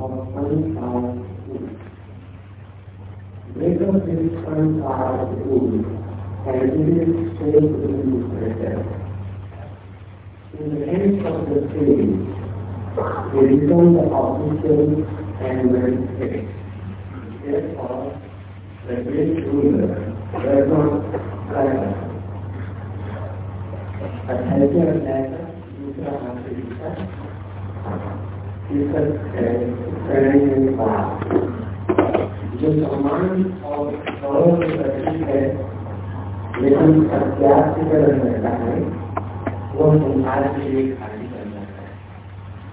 of 25 make Later this 25 feet and it is straight into. In the case of the series, they the official and very fixed. Therefore, the great ruler does not matter. But as a matter, you can जो सम्मान और है लेकिन अत्यास रहता है वो संसार के लिए खाली कर जाता है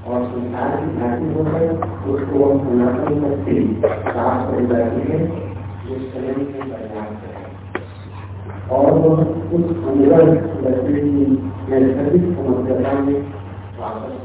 और संसार की घाटी हो है उसको हम सनातन शक्ति साफ़ कर जाती है जो स्वयं के पर्याप्त है और वह उस अंदर नैसर्गिक समग्रता में वापस है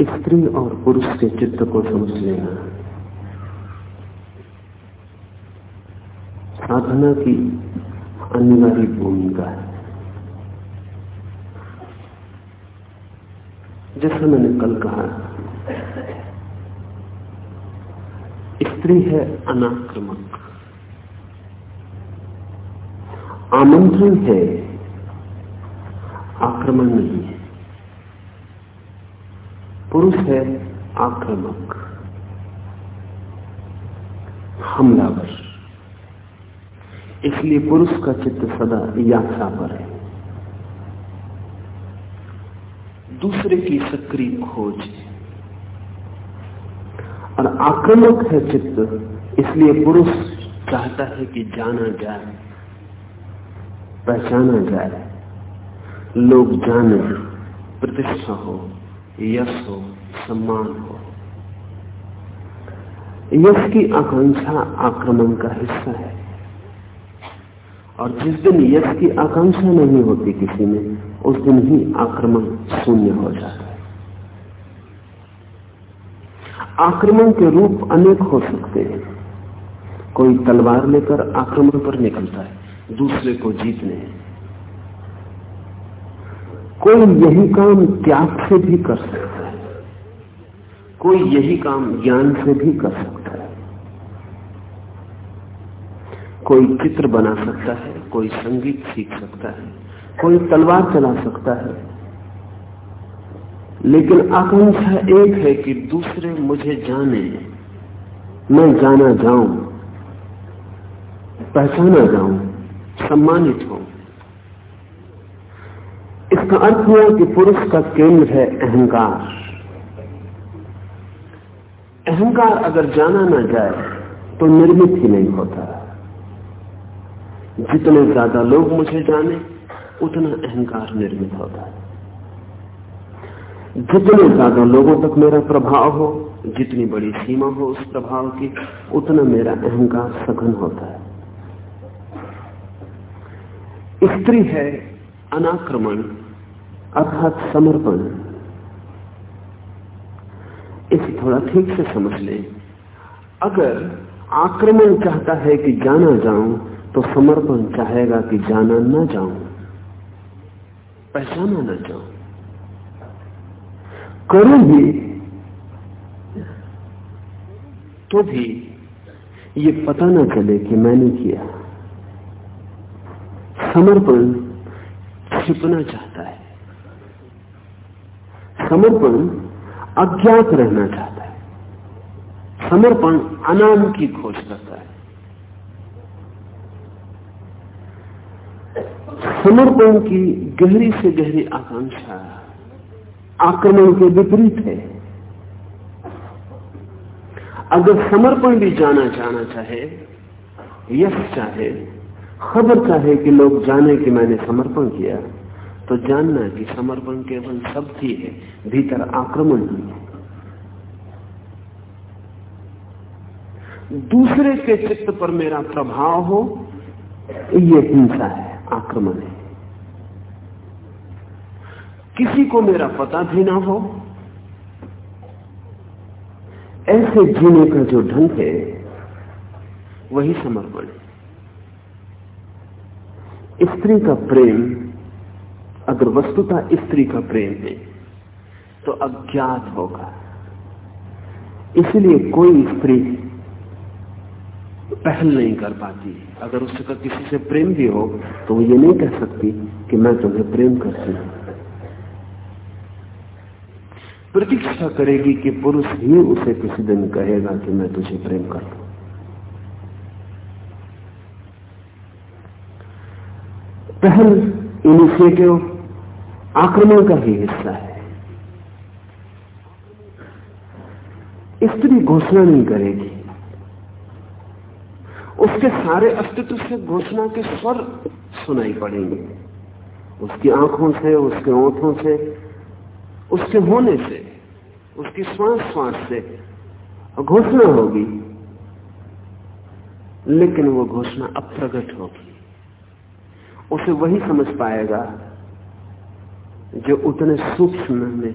स्त्री और पुरुष के चित्त को समझ लेना। साधना की अनिवार्य भूमिका है। जैसा मैंने कल कहा, स्त्री है अनाक्रमक। आमंत्रण है, आक्रमण नहीं है। पुरुष है आक्रामक, हमलावर। इसलिए पुरुष का चित्त सदा यात्रा पर है। दूसरे की सक्रिय खोज। और आक्रामक है चित्त, इसलिए पुरुष चाहता है कि जाना जाए, पहचाना जाए, लोग जाने, प्रतिष्ठा हो। यश हो, सम्मान हो। यश की आकांक्षा आक्रमण का हिस्सा है। और जिस दिन यश की आकांक्षा नहीं होती किसी में, उस दिन ही आक्रमण शून्य हो जाता है। आक्रमण के रूप अनेक हो सकते हैं। कोई तलवार लेकर आक्रमण पर निकलता है, दूसरे को जीतने कोई यही काम त्याग से भी कर सकता है। कोई यही काम ज्ञान से भी कर सकता है। कोई चित्र बना सकता है, कोई संगीत सीख सकता है, कोई तलवार चला सकता है। लेकिन आकांक्षा एक है कि दूसरे मुझे जाने, मैं जाना जाऊँ, पहचाना जाऊँ, सम्मानित हूँ। इसका अर्थ हुआ कि पुरुष का केंद्र है अहंकार। अहंकार अगर जाना ना जाए तो निर्मित ही नहीं होता। जितने ज़्यादा लोग मुझे जाने, उतना अहंकार निर्मित होता है। जितने ज़्यादा लोगों तक मेरा प्रभाव हो, जितनी बड़ी सीमा हो उस प्रभाव की, उतना मेरा अहंकार सघन होता है। स्त्री है अनाक्रमण अर्थात समर्पण। इसे थोड़ा ठीक से समझ ले। अगर आक्रमण चाहता है कि जाना जाऊँ तो समर्पण चाहेगा कि जाना न जाऊँ, पहचाना न जाऊँ। करूँ भी तो भी ये पता ना चले कि मैंने किया। समर्पण छिपना चाहता है। समर्पण अज्ञात रहना चाहता है। समर्पण अनाम की खोज करता है। समर्पण की गहरी से गहरी आकांक्षा आक्रमण के विपरीत है। अगर समर्पण भी जाना जाना चाहे, यश चाहे, खबर चाहे कि लोग जाने कि मैंने समर्पण किया तो जानना कि समर्पण केवल शब्द ही है, भीतर आक्रमण ही है। दूसरे के चित्त पर मेरा प्रभाव हो, ये हिंसा है, आक्रमण है। किसी को मेरा पता भी ना हो, ऐसे जीने का जो ढंग है, वही समर्पण है। स्त्री का प्रेम अगर वस्तुता स्त्री का प्रेम है तो अज्ञात होगा। इसलिए कोई स्त्री पहल नहीं कर पाती अगर उसका किसी से प्रेम भी हो तो वो ये नहीं कह सकती कि मैं तुम्हें प्रेम करती हूँ। प्रतीक्षा करेगी कि पुरुष ही उसे किसी दिन कहेगा कि मैं तुझे प्रेम कर हूँ पहल इनिशिएटिव आक्रमण का ही हिस्सा है। स्त्री घोषणा नहीं करेगी। उसके सारे अस्तित्व से घोषणा के स्वर सुनाई पड़ेंगे। उसकी आँखों से, उसके ओठों से, उसके होने से, उसकी श्वास श्वास से घोषणा होगी। लेकिन वो घोषणा अप्रगट होगी। उसे वही समझ पाएगा जो उतने सूक्ष्म में,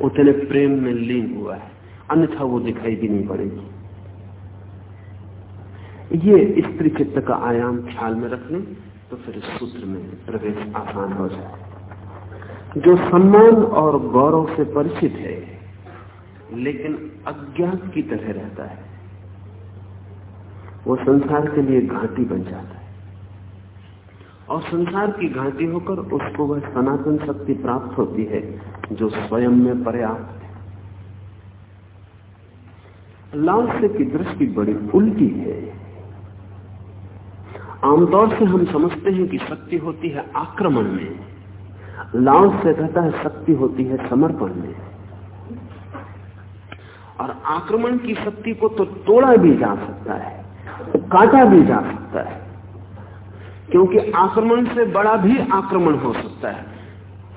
उतने प्रेम में लीन हुआ है। अन्यथा वो दिखाई भी नहीं पड़ेगी। ये स्त्री चित्त का आयाम ख्याल में रख लें तो फिर सूत्र में प्रवेश आसान हो जाए। जो सम्मान और गौरव से परिचित है, लेकिन अज्ञात की तरह रहता है, वो संसार के लिए घाटी बन जाता है। और संसार की घाटी होकर उसको वह सनातन शक्ति प्राप्त होती है, जो स्वयं में पर्याप्त है। लालसे की दृष्टि बड़ी उल्टी है। आमतौर से हम समझते हैं कि शक्ति होती है आक्रमण में। लाल से कहता है शक्ति होती है समर्पण में। और आक्रमण की शक्ति को तो तोड़ा भी जा सकता है, काटा भी जा सकता है। क्योंकि आक्रमण से बड़ा भी आक्रमण हो सकता है,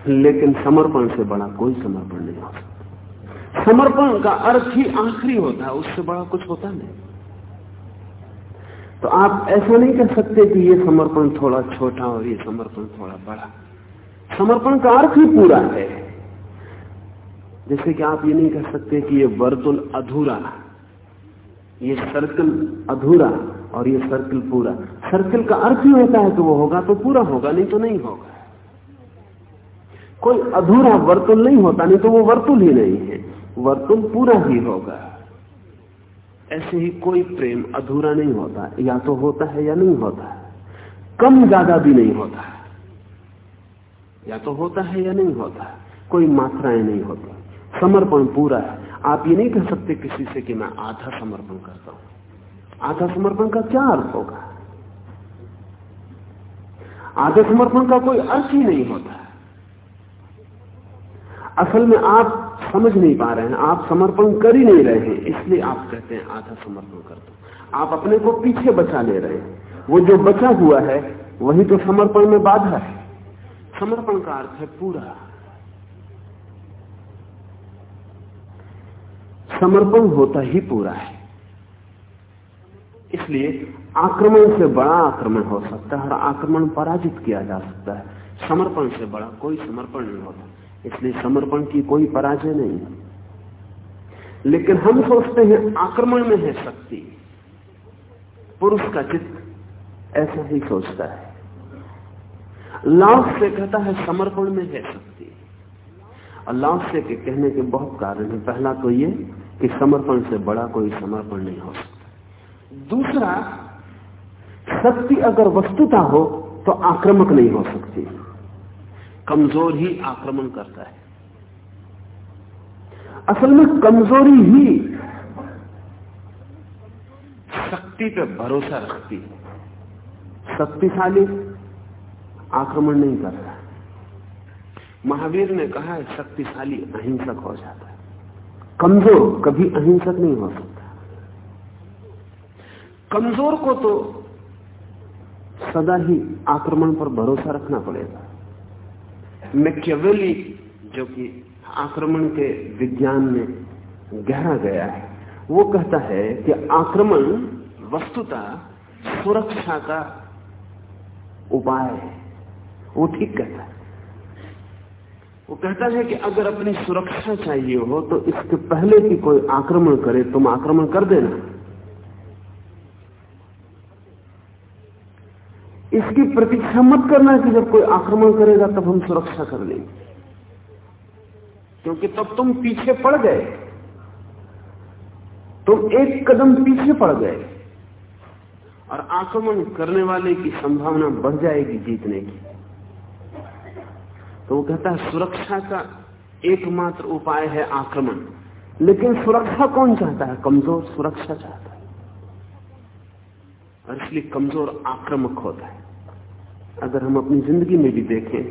लेकिन समर्पण से बड़ा कोई समर्पण नहीं हो सकता। समर्पण का अर्थ ही आखिरी होता है, उससे बड़ा कुछ होता नहीं। तो आप ऐसा नहीं कह सकते कि ये समर्पण थोड़ा छोटा और ये समर्पण थोड़ा बड़ा। समर्पण का अर्थ ही पूरा है। जैसे कि आप ये नहीं कह सकते कि ये वर्तुल अधूरा ये सर्कल अधूरा और ये सर्कल पूरा। सर्कल का अर्थ ही होता है कि वो होगा तो पूरा होगा, नहीं तो नहीं होगा। कोई अधूरा वर्तुल नहीं होता, नहीं तो वो वर्तुल ही नहीं है। वर्तुल पूरा ही होगा। ऐसे ही कोई प्रेम अधूरा नहीं होता, या तो होता है या नहीं होता। कम ज़्यादा भी नहीं होता। या तो होता है या नहीं होता। कोई मात्राएँ नहीं होती। समर्पण पूरा है। आप ये नहीं कह सकते किसी से कि मैं आधा समर्पण करता हूँ। आधा समर्पण का क्या अर्थ होगा? आधा समर्पण का कोई अर्थ ही नहीं होता। असल में आप समझ नहीं पा रहे हैं, आप समर्पण कर ही नहीं रहे हैं, इसलिए आप कहते हैं आधा समर्पण कर दो। आप अपने को पीछे बचा ले रहे हैं। वो जो बचा हुआ है, वही तो समर्पण में बाधा है। समर्पण का अर्थ है पूरा। समर्पण होता ही पूरा है। इसलिए आक्रमण से बड़ा आक्रमण हो सकता है और आक्रमण पराजित किया जा सकता है। समर्पण से बड़ा कोई समर्पण नहीं होता। इसलिए समर्पण की कोई पराजय नहीं। लेकिन हम सोचते हैं आक्रमण में है शक्ति। पुरुष का चित्त ऐसा ही सोचता है। लाभ से कहता है समर्पण में है शक्ति। और लाभ से के कहने के बहुत कारण है। पहला तो ये कि समर्पण से बड़ा कोई समर्पण नहीं हो सकता। दूसरा, शक्ति अगर वस्तुता हो तो आक्रामक नहीं हो सकती। कमज़ोर ही आक्रमण करता है। असल में कमज़ोरी ही शक्ति पे भरोसा रखती है। शक्तिशाली आक्रमण नहीं करता। महावीर ने कहा है, शक्तिशाली अहिंसक हो जाता है। कमज़ोर कभी अहिंसक नहीं हो सकता। कमज़ोर को तो सदा ही आक्रमण पर भरोसा रखना पड़ेगा। मैक्यवेली, जो कि आक्रमण के विज्ञान में गहरा गया है, वो कहता है कि आक्रमण वस्तुता सुरक्षा का उपाय है। वो ठीक कहता है। वो कहता है कि अगर अपनी सुरक्षा चाहिए हो तो इसके पहले कि कोई आक्रमण करे, तुम आक्रमण कर देना। इसकी प्रतीक्षा मत करना कि जब कोई आक्रमण करेगा, तब हम सुरक्षा कर लेंगे। क्योंकि तब तुम पीछे पड़ गए। तुम एक कदम पीछे पड़ गए। और आक्रमण करने वाले की संभावना बढ़ जाएगी जीतने की। तो वो कहता है, सुरक्षा का एकमात्र उपाय है आक्रमण। लेकिन सुरक्षा कौन चाहता है? कमज़ोर सुरक्षा चाहता है। और इसलिए कमज़ोर आक्रमक होता है। अगर हम अपनी ज़िंदगी में भी देखें,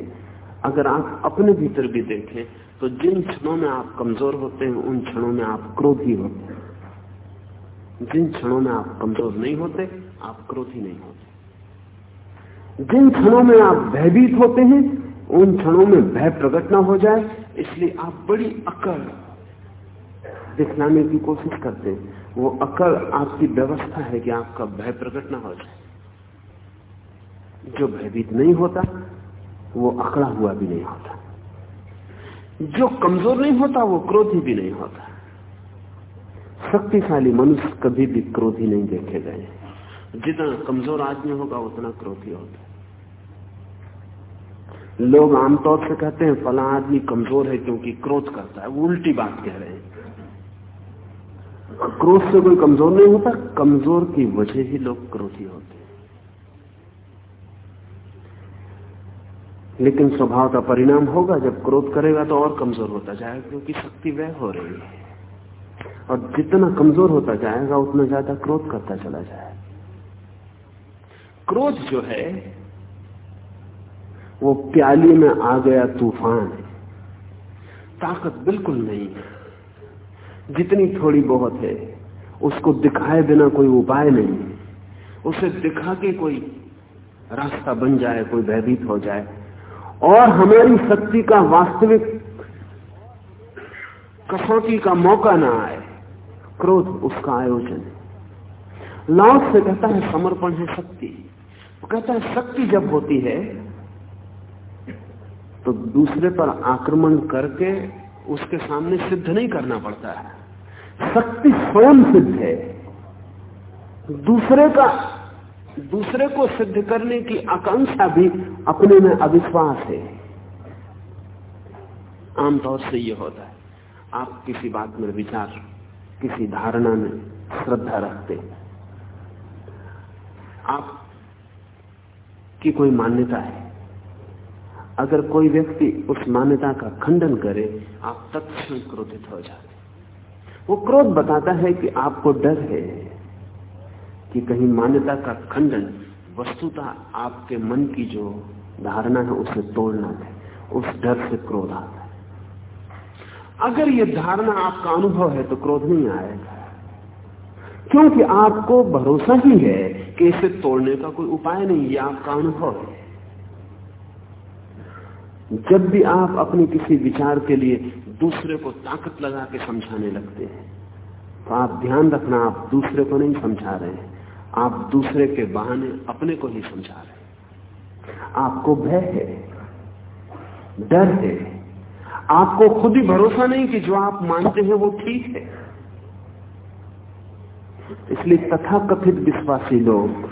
अगर आप अपने भीतर भी देखें तो जिन क्षणों में आप कमज़ोर होते हैं, उन क्षणों में आप क्रोधी होते हैं। जिन क्षणों में आप कमज़ोर नहीं होते, आप क्रोधी नहीं होते। जिन क्षणों में आप भयभीत होते हैं उन क्षणों में भय प्रकट ना हो जाए, इसलिए आप बड़ी अकड़ दिखलाने की कोशिश करते हैं। वो अकड़ आपकी व्यवस्था है कि आपका भय प्रकट ना हो जाए। जो भयभीत नहीं होता, वो अकड़ा हुआ भी नहीं होता। जो कमज़ोर नहीं होता, वो क्रोधी भी नहीं होता। शक्तिशाली मनुष्य कभी भी क्रोधी नहीं देखे गए जितना कमज़ोर आदमी होगा, उतना क्रोधी होता लोग आमतौर से कहते हैं, फला आदमी कमज़ोर है क्योंकि क्रोध करता है। वो उल्टी बात कह रहे हैं। क्रोध से कोई कमज़ोर नहीं होता, कमज़ोर की वजह ही लोग क्रोधी होते हैं। लेकिन स्वभाव का परिणाम होगा, जब क्रोध करेगा तो और कमज़ोर होता जाएगा, क्योंकि शक्ति वह हो रही है। और जितना कमज़ोर होता जाएगा, उतना ज़्यादा क्रोध करता चला जाएगा। क्रोध जो है वो प्याली में आ गया तूफ़ान। ताकत बिल्कुल नहीं जितनी थोड़ी बहुत है, उसको दिखाए बिना कोई उपाय नहीं उसे दिखा के कोई रास्ता बन जाए, कोई भयभीत हो जाए। और हमारी शक्ति का वास्तविक कसौटी का मौका ना आए, क्रोध उसका आयोजन लाउस से कहता है, समर्पण है शक्ति। कहता है, शक्ति जब होती है तो दूसरे पर आक्रमण करके उसके सामने सिद्ध नहीं करना पड़ता है। शक्ति स्वयं सिद्ध है। दूसरे का, दूसरे को सिद्ध करने की आकांक्षा भी अपने में अविश्वास है। आमतौर से यह होता है, आप किसी बात में विचार, किसी धारणा में श्रद्धा रखते आप की कोई मान्यता है? अगर कोई व्यक्ति उस मान्यता का खंडन करे, आप तत्क्षण क्रोधित हो जाते वो क्रोध बताता है कि आपको डर है कि कहीं मान्यता का खंडन, वस्तुतः आपके मन की जो धारणा है, उसे तोड़ना है। उस डर से क्रोध आता है। अगर यह धारणा आपका अनुभव है तो क्रोध नहीं आएगा। क्योंकि आपको भरोसा ही है कि इसे तोड़ने का कोई उपाय नहीं, ये आपका अनुभव है। जब भी आप अपने किसी विचार के लिए दूसरे को ताकत लगा के समझाने लगते हैं तो आप ध्यान रखना, आप दूसरे को नहीं समझा रहे हैं। आप दूसरे के बहाने अपने को ही समझा रहे हैं। आपको भय है, डर है। आपको खुद ही भरोसा नहीं कि जो आप मानते हैं वो ठीक है। इसलिए तथाकथित विश्वासी लोग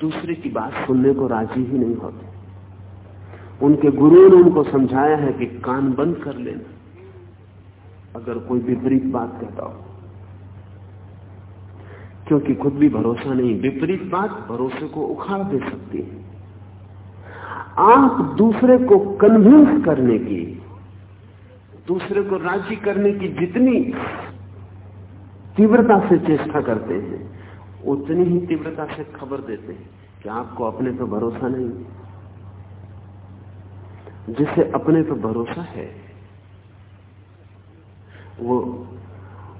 दूसरे की बात सुनने को राज़ी ही नहीं होते। उनके गुरुओं ने उनको समझाया है कि कान बंद कर लेना। अगर कोई विपरीत बात कहता हो। क्योंकि खुद भी भरोसा नहीं, विपरीत बात भरोसे को उखाड़ दे सकती है। आप दूसरे को कन्विंस करने की, दूसरे को राज़ी करने की जितनी तीव्रता से चेष्टा करते हैं, उतनी ही तीव्रता से खबर देते हैं कि आपको अपने पर भरोसा नहीं। जिसे अपने पर भरोसा है, वो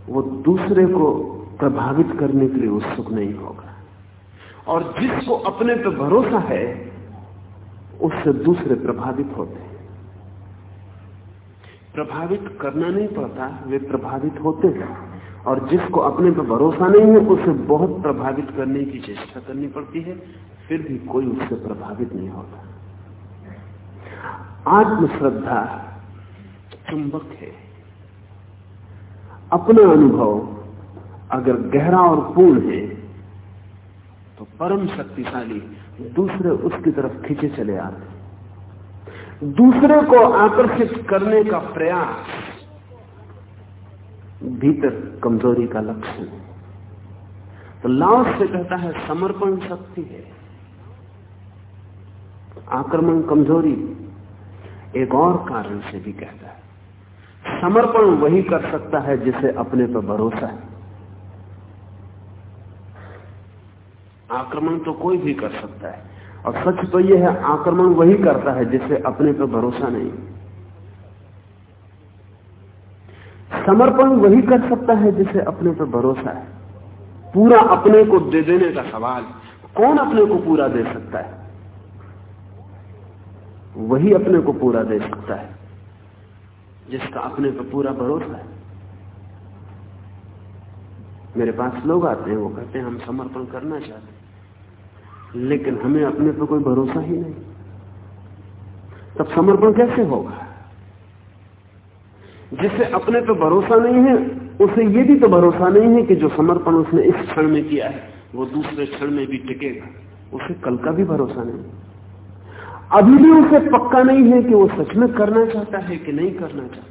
वो दूसरे को प्रभावित करने के लिए उत्सुक नहीं होगा। और जिसको अपने पर भरोसा है, उससे दूसरे प्रभावित होते हैं। प्रभावित करना नहीं पड़ता, वे प्रभावित होते हैं। और जिसको अपने पर भरोसा नहीं है, उसे बहुत प्रभावित करने की चेष्टा करनी पड़ती है, फिर भी कोई उससे प्रभावित नहीं होता। आत्मश्रद्धा चुंबक है। अपना अनुभव अगर गहरा और पूर्ण है तो परम शक्तिशाली दूसरे उसकी तरफ़ खींचे चले आते दूसरे को आकर्षित करने का प्रयास भीतर कमज़ोरी का लक्षण है। तो लाओस से कहता है, समर्पण शक्ति है। आक्रमण कमज़ोरी एक और कारण से भी कहता है। समर्पण वही कर सकता है जिसे अपने पर भरोसा है। आक्रमण तो कोई भी कर सकता है। और सच तो यह है, आक्रमण वही करता है जिसे अपने पर भरोसा नहीं। समर्पण वही कर सकता है जिसे अपने पर भरोसा है। पूरा अपने को दे देने का सवाल कौन अपने को पूरा दे सकता है? वही अपने को पूरा दे सकता है, जिसका अपने पर पूरा भरोसा है। मेरे पास लोग आते हैं, वो कहते हैं, हम समर्पण करना चाहते हैं, लेकिन हमें अपने पर कोई भरोसा ही नहीं। तब समर्पण कैसे होगा? जिसे अपने पर भरोसा नहीं है, उसे ये भी तो भरोसा नहीं है कि जो समर्पण उसने इस क्षण में किया है, वो दूसरे क्षण में भी टिकेगा। उसे कल का भी भरोसा नहीं। अभी भी उसे पक्का नहीं है कि वो सच में करना चाहता है कि नहीं करना चाहता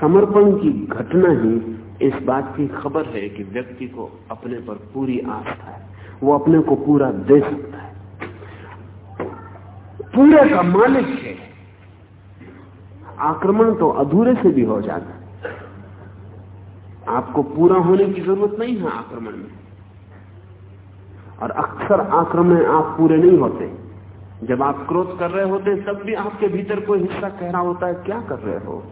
समर्पण की घटना ही इस बात की खबर है कि व्यक्ति को अपने पर पूरी आस्था है। वो अपने को पूरा दे सकता है। पूरे का मालिक है। आक्रमण तो अधूरे से भी हो जाता है। आपको पूरा होने की ज़रूरत नहीं है आक्रमण में। और अक्सर आक्रमण आप पूरे नहीं होते। जब आप क्रोध कर रहे होते, तब भी आपके भीतर कोई हिस्सा कह रहा होता है, क्या कर रहे हो?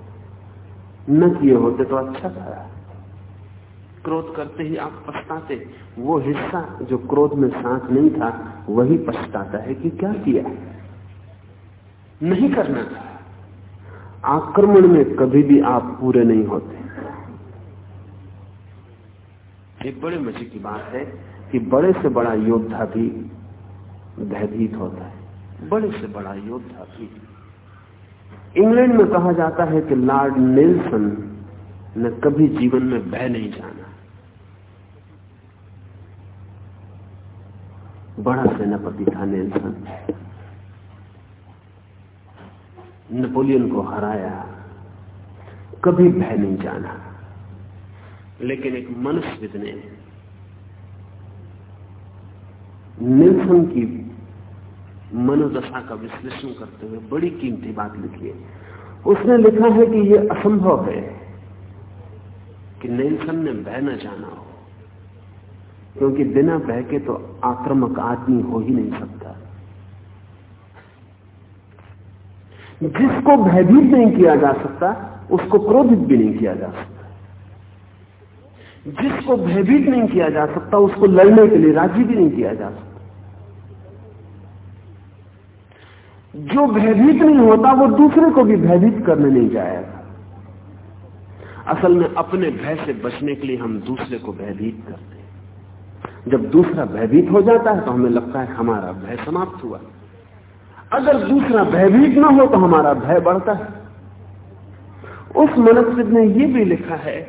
न किए होते तो अच्छा था। क्रोध करते ही आप पछताते। वो हिस्सा जो क्रोध में साथ नहीं था, वही पछताता है कि क्या किया? नहीं करना था। आक्रमण में कभी भी आप पूरे नहीं होते। एक बड़े मज़े की बात है कि बड़े से बड़ा योद्धा भी भयभीत होता है। बड़े से बड़ा योद्धा भी। इंग्लैंड में कहा जाता है कि लॉर्ड नेल्सन ने कभी जीवन में भय नहीं जाना। बड़ा सेनापति था नेल्सन। नेपोलियन को हराया। कभी भय नहीं जाना। लेकिन एक मनुष्यविद ने नेल्सन की मनोदशा का विश्लेषण करते हुए बड़ी कीमती बात लिखी है। उसने लिखा है कि यह असंभव है कि नेल्सन ने भय न जाना हो, क्योंकि बिना बह के तो आक्रमक आदमी हो ही नहीं सकता। जिसको भयभीत नहीं किया जा सकता, उसको क्रोधित भी नहीं किया जा सकता। जिसको भयभीत नहीं किया जा सकता, उसको लड़ने के लिए राज़ी भी नहीं किया जा सकता। जो भयभीत नहीं होता, वो दूसरे को भी भयभीत करने नहीं जाएगा। असल में अपने भय से बचने के लिए हम दूसरे को भयभीत करते हैं। जब दूसरा भयभीत हो जाता है तो हमें लगता है हमारा भय समाप्त हुआ। अगर दूसरा भयभीत ना हो तो हमारा भय बढ़ता है। उस मनुष्य ने यह भी लिखा है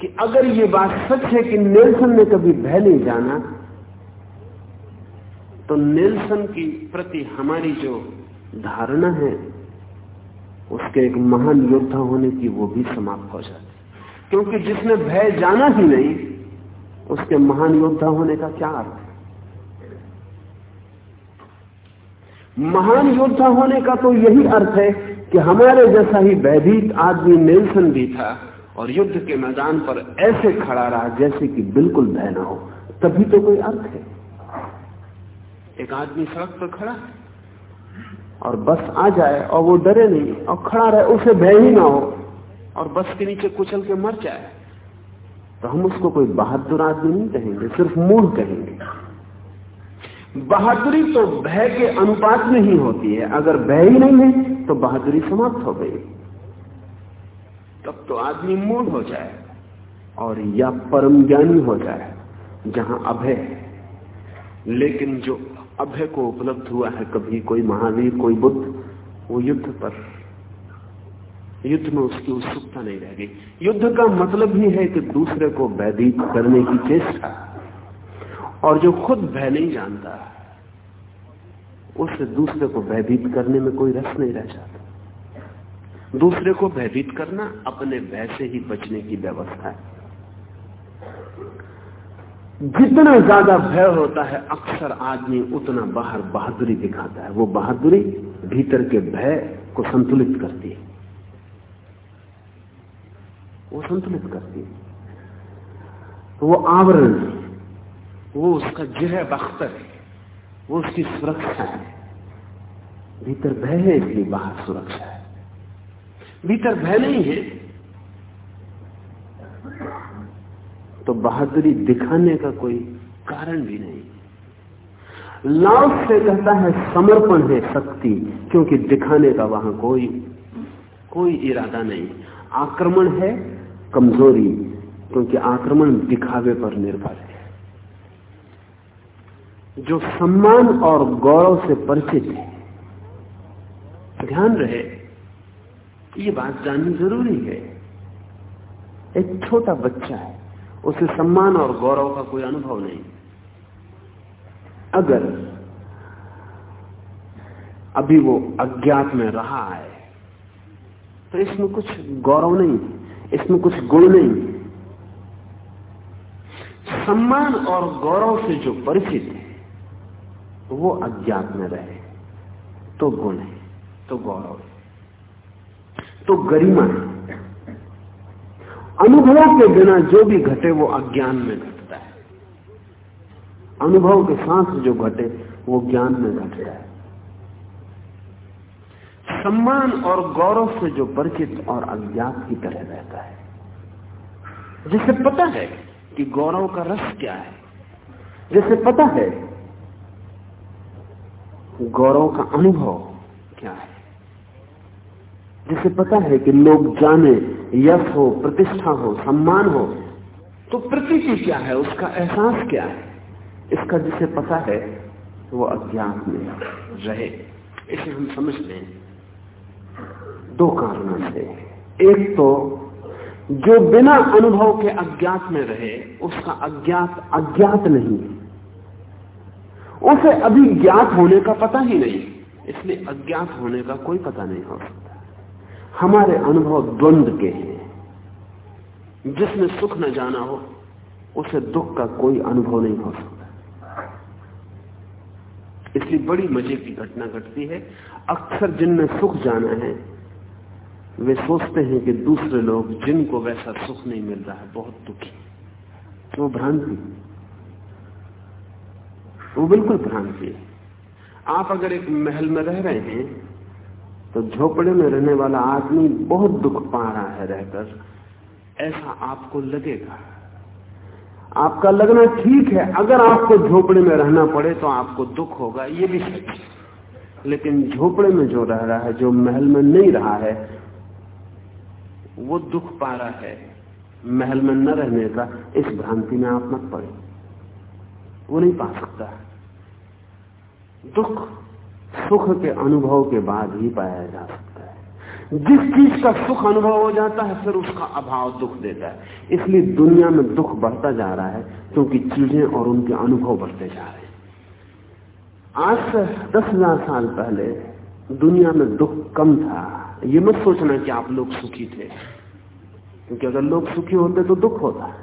कि अगर ये बात सच है कि नेल्सन ने कभी भय नहीं जाना तो नेल्सन की प्रति हमारी जो धारणा है, उसके एक महान योद्धा होने की वो भी समाप्त हो जाती क्योंकि जिसने भय जाना ही नहीं, उसके महान योद्धा होने का क्या अर्थ है? महान योद्धा होने का तो यही अर्थ है कि हमारे जैसा ही भयभीत आदमी नेल्सन भी था और युद्ध के मैदान पर ऐसे खड़ा रहा जैसे कि बिल्कुल भय ना हो। तभी तो कोई अर्थ है। एक आदमी सड़क पर खड़ा और बस आ जाए और वो डरे नहीं और खड़ा रहे, उसे भय ही ना हो और बस के नीचे कुचल के मर जाए तो हम उसको कोई बहादुर आदमी नहीं कहेंगे, सिर्फ़ मूल कहेंगे। बहादुरी तो भय के अनुपात में ही होती है। अगर भय ही नहीं है तो बहादुरी समाप्त हो गई। तब तो आदमी मूल हो जाए और या परम ज्ञानी हो जाए, जहाँ अभय है। लेकिन जो अभय को उपलब्ध हुआ है कभी, कोई महावीर, कोई बुद्ध, वो युद्ध पर। युद्ध में उसकी उत्सुकता नहीं रह गई। युद्ध का मतलब ही है कि दूसरे को भयभीत करने की चेष्टा। और जो खुद भय नहीं जानता, उससे दूसरे को भयभीत करने में कोई रस नहीं रह जाता। दूसरे को भयभीत करना अपने भय से ही बचने की व्यवस्था है। जितना ज़्यादा भय होता है, अक्सर आदमी उतना बाहर बहादुरी दिखाता है। वो बहादुरी भीतर के भय को संतुलित करती है। वो संतुलित करती है। वो आवरण, वो उसका जह बख्तर है। वो उसकी सुरक्षा है। भीतर भय है, इसलिए बाहर सुरक्षा है। भीतर भय नहीं है तो बहादुरी दिखाने का कोई कारण भी नहीं। लाभ से कहता है, समर्पण है शक्ति, क्योंकि दिखाने का वहाँ कोई कोई इरादा नहीं। आक्रमण है, कमज़ोरी, क्योंकि आक्रमण दिखावे पर निर्भर है। जो सम्मान और गौरव से परिचित है, ध्यान रहे, ये बात जाननी ज़रूरी है। एक छोटा बच्चा है उसे सम्मान और गौरव का कोई अनुभव नहीं। अगर अभी वो अज्ञात में रहा है तो इसमें कुछ गौरव नहीं, इसमें कुछ गुण नहीं। सम्मान और गौरव से जो परिचित है, वो अज्ञात में रहे तो गुण है तो गौरव है तो गरिमा है। अनुभव के बिना जो भी घटे वो अज्ञान में घटता है। अनुभव के साथ जो घटे, वो ज्ञान में घटता है। सम्मान और गौरव से जो परिचित और अज्ञात की तरह रहता है। जिसे पता है कि गौरव का रस क्या है। जिसे पता है गौरव का अनुभव क्या है। जिसे पता है कि लोग जाने यश हो, प्रतिष्ठा हो, सम्मान हो तो प्रतीति क्या है? उसका एहसास क्या है? इसका जिसे पता है वो अज्ञान में रहे। इसे हम समझ लें दो कारणों से एक तो जो बिना अनुभव के अज्ञात में रहे, उसका अज्ञात अज्ञात नहीं उसे अभी ज्ञात होने का पता ही नहीं, इसलिए अज्ञात होने का कोई पता नहीं हो सकता हमारे अनुभव द्वंद के हैं। जिसमें सुख न जाना हो, उसे दुख का कोई अनुभव नहीं हो सकता। इसलिए बड़ी मज़े की घटना घटती है। अक्सर जिनमें सुख जाना है, वे सोचते हैं कि दूसरे लोग जिनको वैसा सुख नहीं मिल रहा है, बहुत दुखी वो भ्रांति। वो बिल्कुल भ्रांति है। आप अगर एक महल में रह रहे हैं तो झोपड़े में रहने वाला आदमी बहुत दुख पा रहा है रहकर। ऐसा आपको लगेगा। आपका लगना ठीक है। अगर आपको झोपड़े में रहना पड़े तो आपको दुख होगा, ये भी सच लेकिन झोपड़े में जो रह रहा है, जो महल में नहीं रहा है, वो दुख पा रहा है महल में न रहने का। इस भ्रांति में आप मत पड़े। वो नहीं पा सकता। दुख सुख के अनुभव के बाद ही पाया जा सकता है। जिस चीज़ का सुख अनुभव हो जाता है, फिर उसका अभाव दुख देता है। इसलिए दुनिया में दुख बढ़ता जा रहा है, क्योंकि चीज़ें और उनके अनुभव बढ़ते जा रहे हैं। आज से दस हज़ार साल पहले दुनिया में दुख कम था। ये मत सोचना कि आप लोग सुखी थे। क्योंकि अगर लोग सुखी होते तो दुख होता।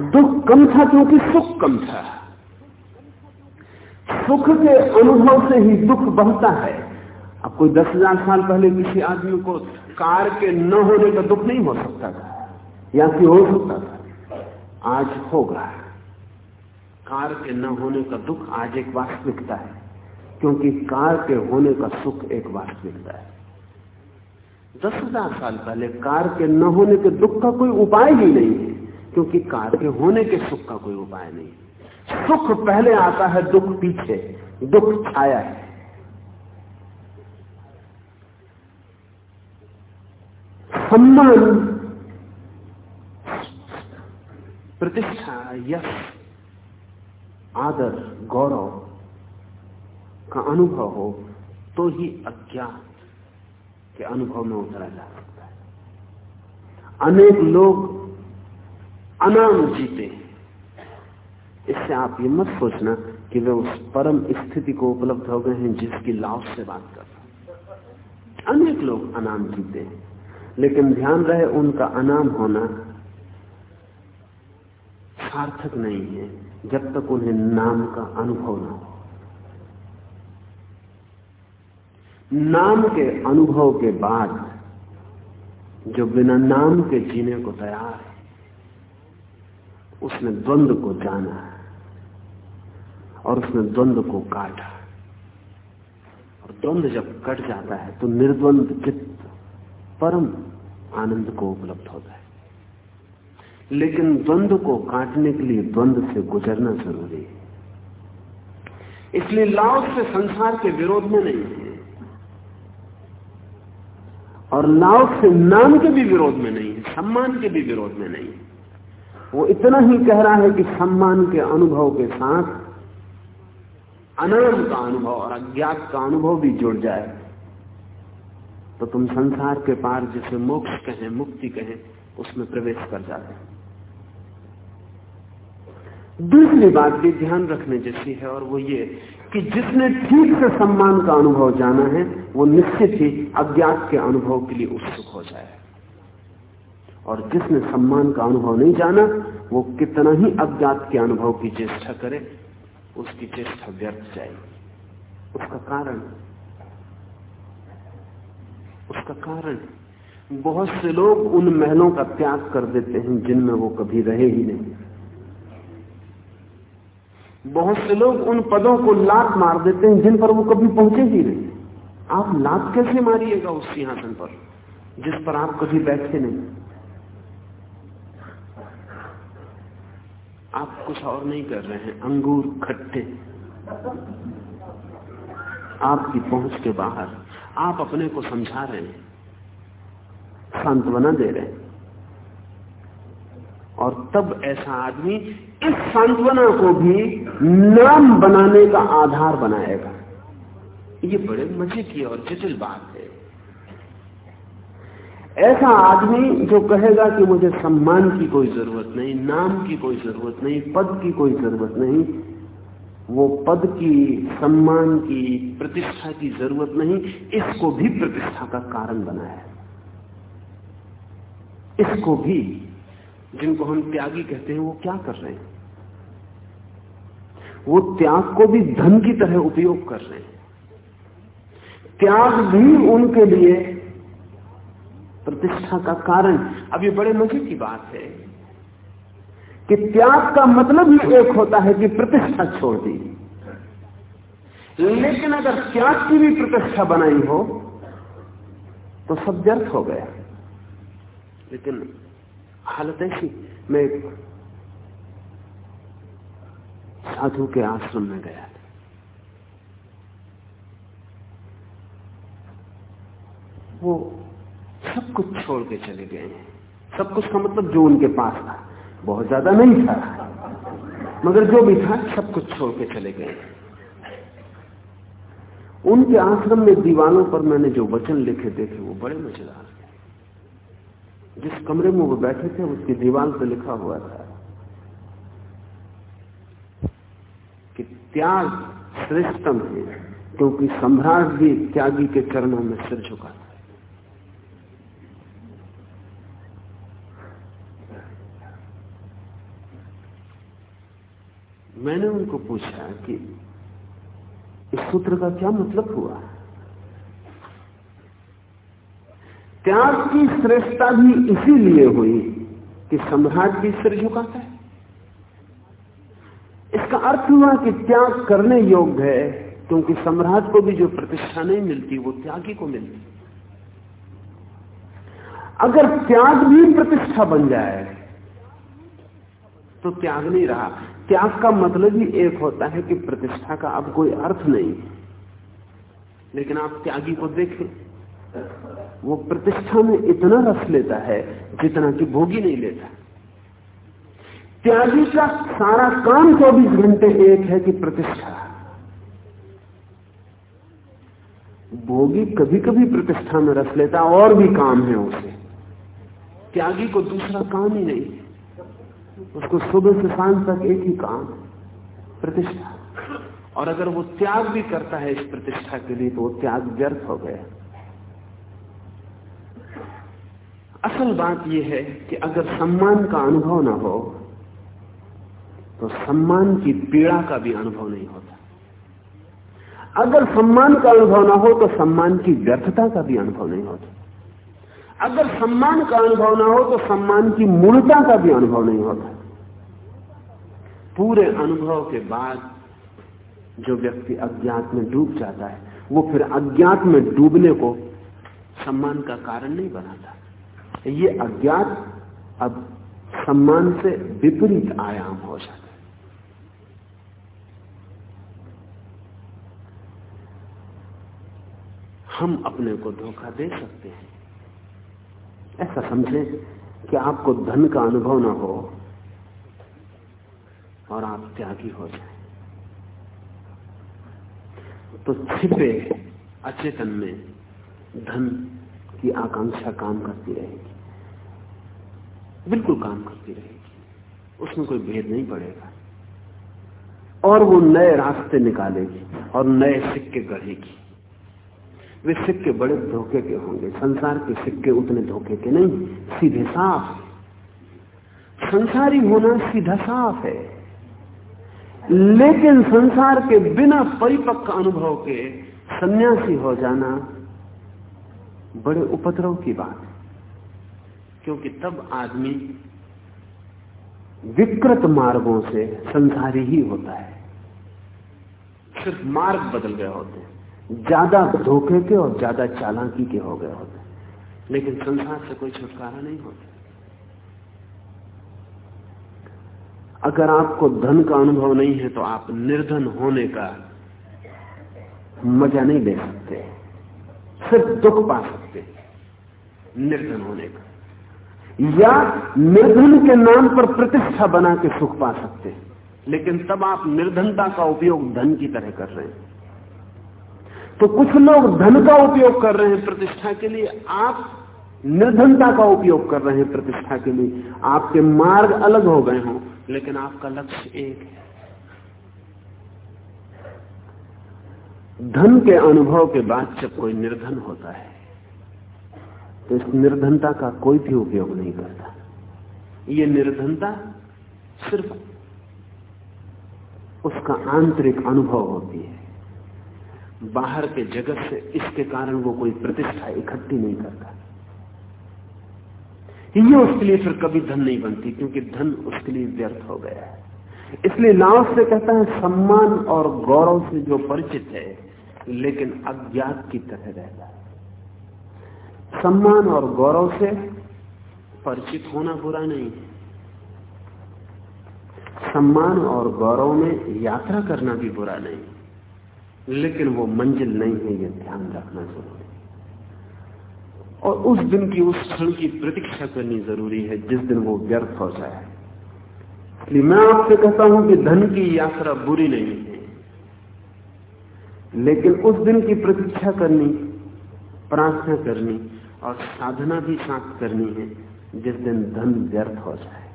दुख कम था क्योंकि सुख कम था। सुख के अनुभव से ही दुख बहता है। अब कोई दस हज़ार साल पहले किसी आदमी को कार के न होने का दुख नहीं हो सकता था, या कि हो सकता था। आज होगा। कार के न होने का दुख आज एक वास्तविकता है, क्योंकि कार के होने का सुख एक वास्तविकता है। दस हज़ार साल पहले कार के न होने के दुख का कोई उपाय ही नहीं है, क्योंकि कार के होने के सुख का कोई उपाय नहीं सुख पहले आता है, दुख पीछे, दुख छाया है। सम्मान, प्रतिष्ठा, यश, आदर, गौरव का अनुभव हो तो ही अज्ञात के अनुभव में उतरा जा सकता है। अनेक लोग अनाम जीते इससे आप ये मत सोचना कि वे उस परम स्थिति को उपलब्ध हो गए हैं जिसकी लाभ से बात कर अनेक लोग अनाम जीते हैं, लेकिन ध्यान रहे उनका अनाम होना सार्थक नहीं है, जब तक उन्हें नाम का अनुभव ना हो। नाम के अनुभव के बाद जो बिना नाम के जीने को तैयार है, उसने द्वंद्व को जाना और उसने द्वंद्व को काटा। और द्वंद्व जब कट जाता है तो निर्द्वंद चित्त परम आनंद को उपलब्ध होता है। लेकिन द्वंद्व को काटने के लिए द्वंद्व से गुजरना ज़रूरी है। इसलिए लाभ से संसार के विरोध में नहीं है। और लाभ से नाम के भी विरोध में नहीं है, सम्मान के भी विरोध में नहीं है। वो इतना ही कह रहा है कि सम्मान के अनुभव के साथ अनाम का अनुभव और अज्ञात का अनुभव भी जुड़ जाए तो तुम संसार के पार जिसे मोक्ष कहें, मुक्ति कहें, उसमें प्रवेश कर जाते दूसरी बात भी ध्यान रखने जैसी है, और वो ये कि जिसने ठीक से सम्मान का अनुभव जाना है, वो निश्चित ही अज्ञात के अनुभव के लिए उत्सुक हो जाए। और जिसने सम्मान का अनुभव नहीं जाना, वो कितना ही अज्ञात के अनुभव की चेष्टा करे उसकी चेष्टा व्यर्थ जाएगी। उसका कारण उसका कारण, बहुत से लोग उन महलों का त्याग कर देते हैं जिनमें वो कभी रहे ही नहीं। बहुत से लोग उन पदों को लात मार देते हैं जिन पर वो कभी पहुँचे ही नहीं। आप लात कैसे मारिएगा उस सिंहासन पर, जिस पर आप कभी बैठे नहीं? आप कुछ और नहीं कर रहे हैं। अंगूर खट्टे। आपकी पहुँच के बाहर। आप अपने को समझा रहे हैं। सांत्वना दे रहे हैं। और तब ऐसा आदमी इस सांत्वना को भी नाम बनाने का आधार बनाएगा। ये बड़े मज़े की और जटिल बात है। ऐसा आदमी जो कहेगा कि मुझे सम्मान की कोई ज़रूरत नहीं, नाम की कोई ज़रूरत नहीं, पद की कोई ज़रूरत नहीं, वो पद की, सम्मान की, प्रतिष्ठा की ज़रूरत नहीं, इसको भी प्रतिष्ठा का कारण बनाया इसको भी, जिनको हम त्यागी कहते हैं, वो क्या कर रहे हैं? वो त्याग को भी धन की तरह उपयोग कर रहे हैं। त्याग भी उनके लिए प्रतिष्ठा का कारण। अब ये बड़े मज़े की बात है कि त्याग का मतलब ही एक होता है कि प्रतिष्ठा छोड़ दी। लेकिन अगर त्याग की भी प्रतिष्ठा बनाई हो तो सब व्यर्थ हो गया। लेकिन हालत ऐसी, मैं साधु के आश्रम में गया था। वो सब कुछ छोड़ के चले गए हैं। सब कुछ का मतलब जो उनके पास था, बहुत ज़्यादा नहीं था। मगर जो भी था, सब कुछ छोड़ के चले गए उनके आश्रम में दीवानों पर मैंने जो वचन लिखे देखे वो बड़े मज़ेदार थे। जिस कमरे में वो बैठे थे, उसकी दीवार पर लिखा हुआ था कि त्याग श्रेष्ठतम है, क्योंकि सम्राट भी त्यागी के चरणों में सिर झुका था मैंने उनको पूछा कि इस सूत्र का क्या मतलब हुआ? त्याग की श्रेष्ठता भी इसीलिए हुई कि सम्राट भी सिर झुकाता है। इसका अर्थ हुआ कि त्याग करने योग्य है, क्योंकि सम्राट को भी जो प्रतिष्ठा नहीं मिलती, वो त्यागी को मिलती। अगर त्याग भी प्रतिष्ठा बन जाए तो त्याग नहीं रहा। त्याग का मतलब ही एक होता है कि प्रतिष्ठा का अब कोई अर्थ नहीं। लेकिन आप त्यागी को देखें, वो प्रतिष्ठा में इतना रस लेता है जितना कि भोगी नहीं लेता। त्यागी का सारा काम चौबीस घंटे एक है कि प्रतिष्ठा। भोगी कभी कभी प्रतिष्ठा में रस लेता और भी काम है उसे। त्यागी को दूसरा काम ही नहीं। उसको सुबह से शाम तक एक ही काम, प्रतिष्ठा। और अगर वो त्याग भी करता है इस प्रतिष्ठा के लिए तो वो त्याग व्यर्थ हो गया। असल बात यह है कि अगर सम्मान का अनुभव ना हो तो सम्मान की पीड़ा का भी अनुभव नहीं होता। अगर सम्मान का अनुभव ना हो तो सम्मान की व्यर्थता का भी अनुभव नहीं होता। अगर सम्मान का अनुभव ना हो तो सम्मान की मूलता का भी अनुभव नहीं होता। पूरे अनुभव के बाद जो व्यक्ति अज्ञात में डूब जाता है, वो फिर अज्ञात में डूबने को सम्मान का कारण नहीं बनाता। ये अज्ञात अब सम्मान से विपरीत आयाम हो जाता है। हम अपने को धोखा दे सकते हैं। ऐसा समझें कि आपको धन का अनुभव ना हो और आप त्यागी हो जाए। तो छिपे अचेतन में धन की आकांक्षा काम करती रहेगी। बिल्कुल काम करती रहेगी। उसमें कोई भेद नहीं पड़ेगा। और वो नए रास्ते निकालेगी और नए सिक्के गढ़ेगी। वे सिक्के बड़े धोखे के होंगे। संसार के सिक्के उतने धोखे के नहीं, सीधे साफ़ संसारी होना सीधा साफ़ है। लेकिन संसार के बिना परिपक्व अनुभव के सन्यासी हो जाना बड़े उपद्रव की बात है। क्योंकि तब आदमी विकृत मार्गों से संसारी ही होता है। सिर्फ़ मार्ग बदल गए होते हैं। ज़्यादा धोखे के और ज़्यादा चालाकी के हो गए होते लेकिन संसार से कोई छुटकारा नहीं होता। अगर आपको धन का अनुभव नहीं है तो आप निर्धन होने का मज़ा नहीं ले सकते। सिर्फ़ दुख पा सकते निर्धन होने का। या निर्धन के नाम पर प्रतिष्ठा बना के सुख पा सकते लेकिन तब आप निर्धनता का उपयोग धन की तरह कर रहे हैं। तो कुछ लोग धन का उपयोग कर रहे हैं प्रतिष्ठा के लिए, आप निर्धनता का उपयोग कर रहे हैं प्रतिष्ठा के लिए। आपके मार्ग अलग हो गए हों, लेकिन आपका लक्ष्य एक है। धन के अनुभव के बाद जब कोई निर्धन होता है तो इस निर्धनता का कोई भी उपयोग नहीं करता। ये निर्धनता सिर्फ़ उसका आंतरिक अनुभव होती है। बाहर के जगत से इसके कारण वो कोई प्रतिष्ठा इकट्ठी नहीं करता। ये उसके लिए फिर कभी धन नहीं बनती, क्योंकि धन उसके लिए व्यर्थ हो गया है। इसलिए लाओ से कहता है, सम्मान और गौरव से जो परिचित है, लेकिन अज्ञात की तरह रहता है। सम्मान और गौरव से परिचित होना बुरा नहीं है। सम्मान और गौरव में यात्रा करना भी बुरा नहीं लेकिन वो मंजिल नहीं है, ये ध्यान रखना ज़रूरी और उस दिन की, उस क्षण की प्रतीक्षा करनी ज़रूरी है, जिस दिन वो व्यर्थ हो जाए। इसलिए मैं आपसे कहता हूँ कि धन की यात्रा बुरी नहीं है। लेकिन उस दिन की प्रतीक्षा करनी, प्रार्थना करनी और साधना भी साथ करनी है, जिस दिन धन व्यर्थ हो जाए।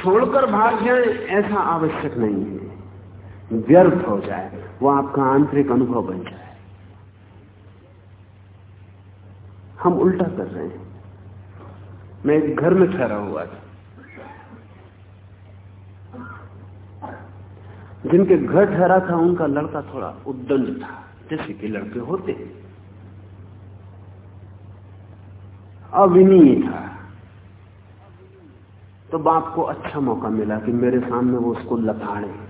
छोड़कर भाग जाए ऐसा आवश्यक नहीं है। व्यर्थ हो जाए, वो आपका आंतरिक अनुभव बन जाए। हम उल्टा कर रहे हैं। मैं एक घर में ठहरा हुआ था। जिनके घर ठहरा था, उनका लड़का थोड़ा उद्दंड था, जैसे कि लड़के होते अविनीय था। तो बाप को अच्छा मौका मिला कि मेरे सामने वो उसको लताड़े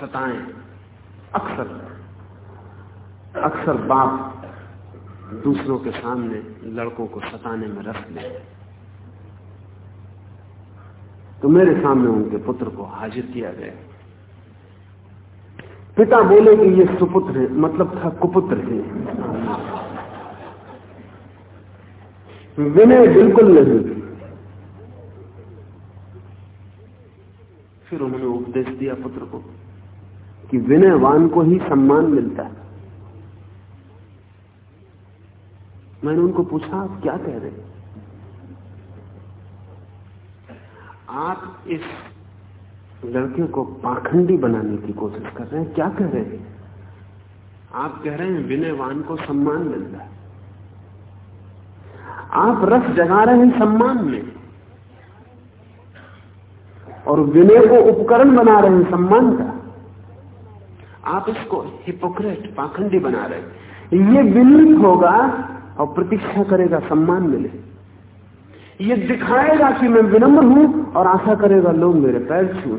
सताएँ अक्सर अक्सर बाप दूसरों के सामने लड़कों को सताने में रस ले। तो मेरे सामने उनके पुत्र को हाजिर किया गया। पिता बोले कि ये सुपुत्र है मतलब था कुपुत्र है। विनय बिल्कुल नहीं। फिर उन्होंने उपदेश दिया पुत्र को। कि विनयवान को ही सम्मान मिलता है। मैंने उनको पूछा, आप क्या कह रहे हैं? आप इस लड़के को पाखंडी बनाने की कोशिश कर रहे हैं, क्या कह रहे हैं? आप कह रहे हैं विनयवान को सम्मान मिलता है। आप रस जगा रहे हैं सम्मान में। और विनय को उपकरण बना रहे हैं सम्मान का। आप इसको हिपोक्रेट पाखंडी बना रहे ये विनीत होगा और प्रतीक्षा करेगा, सम्मान मिले। ये दिखाएगा कि मैं विनम्र हूँ और आशा करेगा लोग मेरे पैर छुए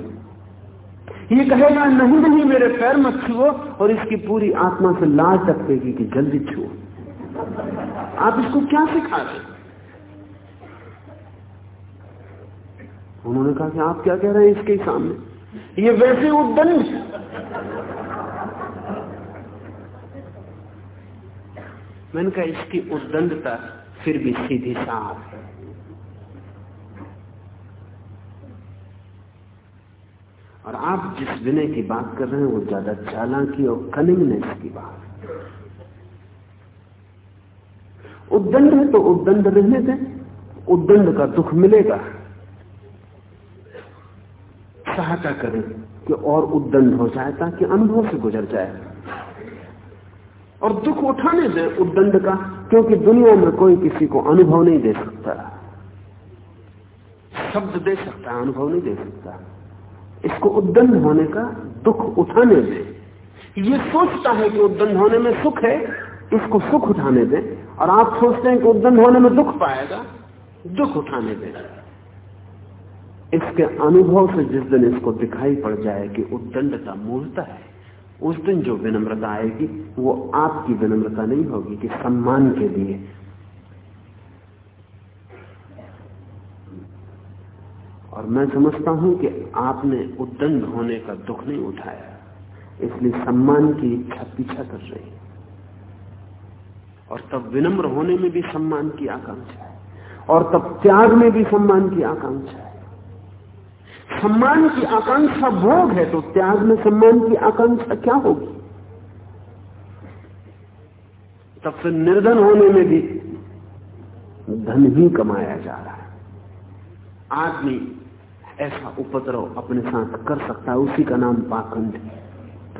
ये कहेगा, नहीं नहीं, मेरे पैर मत छुओ। और इसकी पूरी आत्मा से लाज टपकेगी कि जल्दी छुओ। आप इसको क्या सिखा रहे उन्होंने कहा कि आप क्या कह रहे हैं इसके सामने? ये वैसे उद्दंड मैंने कहा, इसकी उद्दंडता फिर भी सीधी साफ़ है। और आप जिस विनय की बात कर रहे हैं, वो ज़्यादा चालाकी और कनिंगनेस की बात उद्दंड है तो उद्दंड रहने दें, उद्दंड का दुख मिलेगा। सहायता करें कि और उद्दंड हो जाए ताकि अनुभव से गुजर जाए। और दुख उठाने दें उद्दंड का, क्योंकि दुनिया में कोई किसी को अनुभव नहीं दे सकता। शब्द दे सकता अनुभव नहीं दे सकता। इसको उद्दंड होने का दुख उठाने दें ये सोचता है कि उद्दंड होने में सुख है, इसको सुख उठाने दें और आप सोचते हैं कि उद्दंड होने में दुख पाएगा, दुख उठाने दें इसके अनुभव से जिस दिन इसको दिखाई पड़ जाए कि उद्दंडता मूलता है। उस दिन जो विनम्रता आएगी, वो आपकी विनम्रता नहीं होगी, कि सम्मान के लिए। और मैं समझता हूँ कि आपने उद्दंड होने का दुख नहीं उठाया, इसलिए सम्मान की इच्छा पीछा कर रही और तब विनम्र होने में भी सम्मान की आकांक्षा है, और तब त्याग में भी सम्मान की आकांक्षा है। सम्मान की आकांक्षा भोग है तो त्याग में सम्मान की आकांक्षा क्या होगी? तब फिर निर्धन होने में भी धन ही कमाया जा रहा है। आदमी ऐसा उपद्रव अपने साथ कर सकता है, उसी का नाम पाखंड है।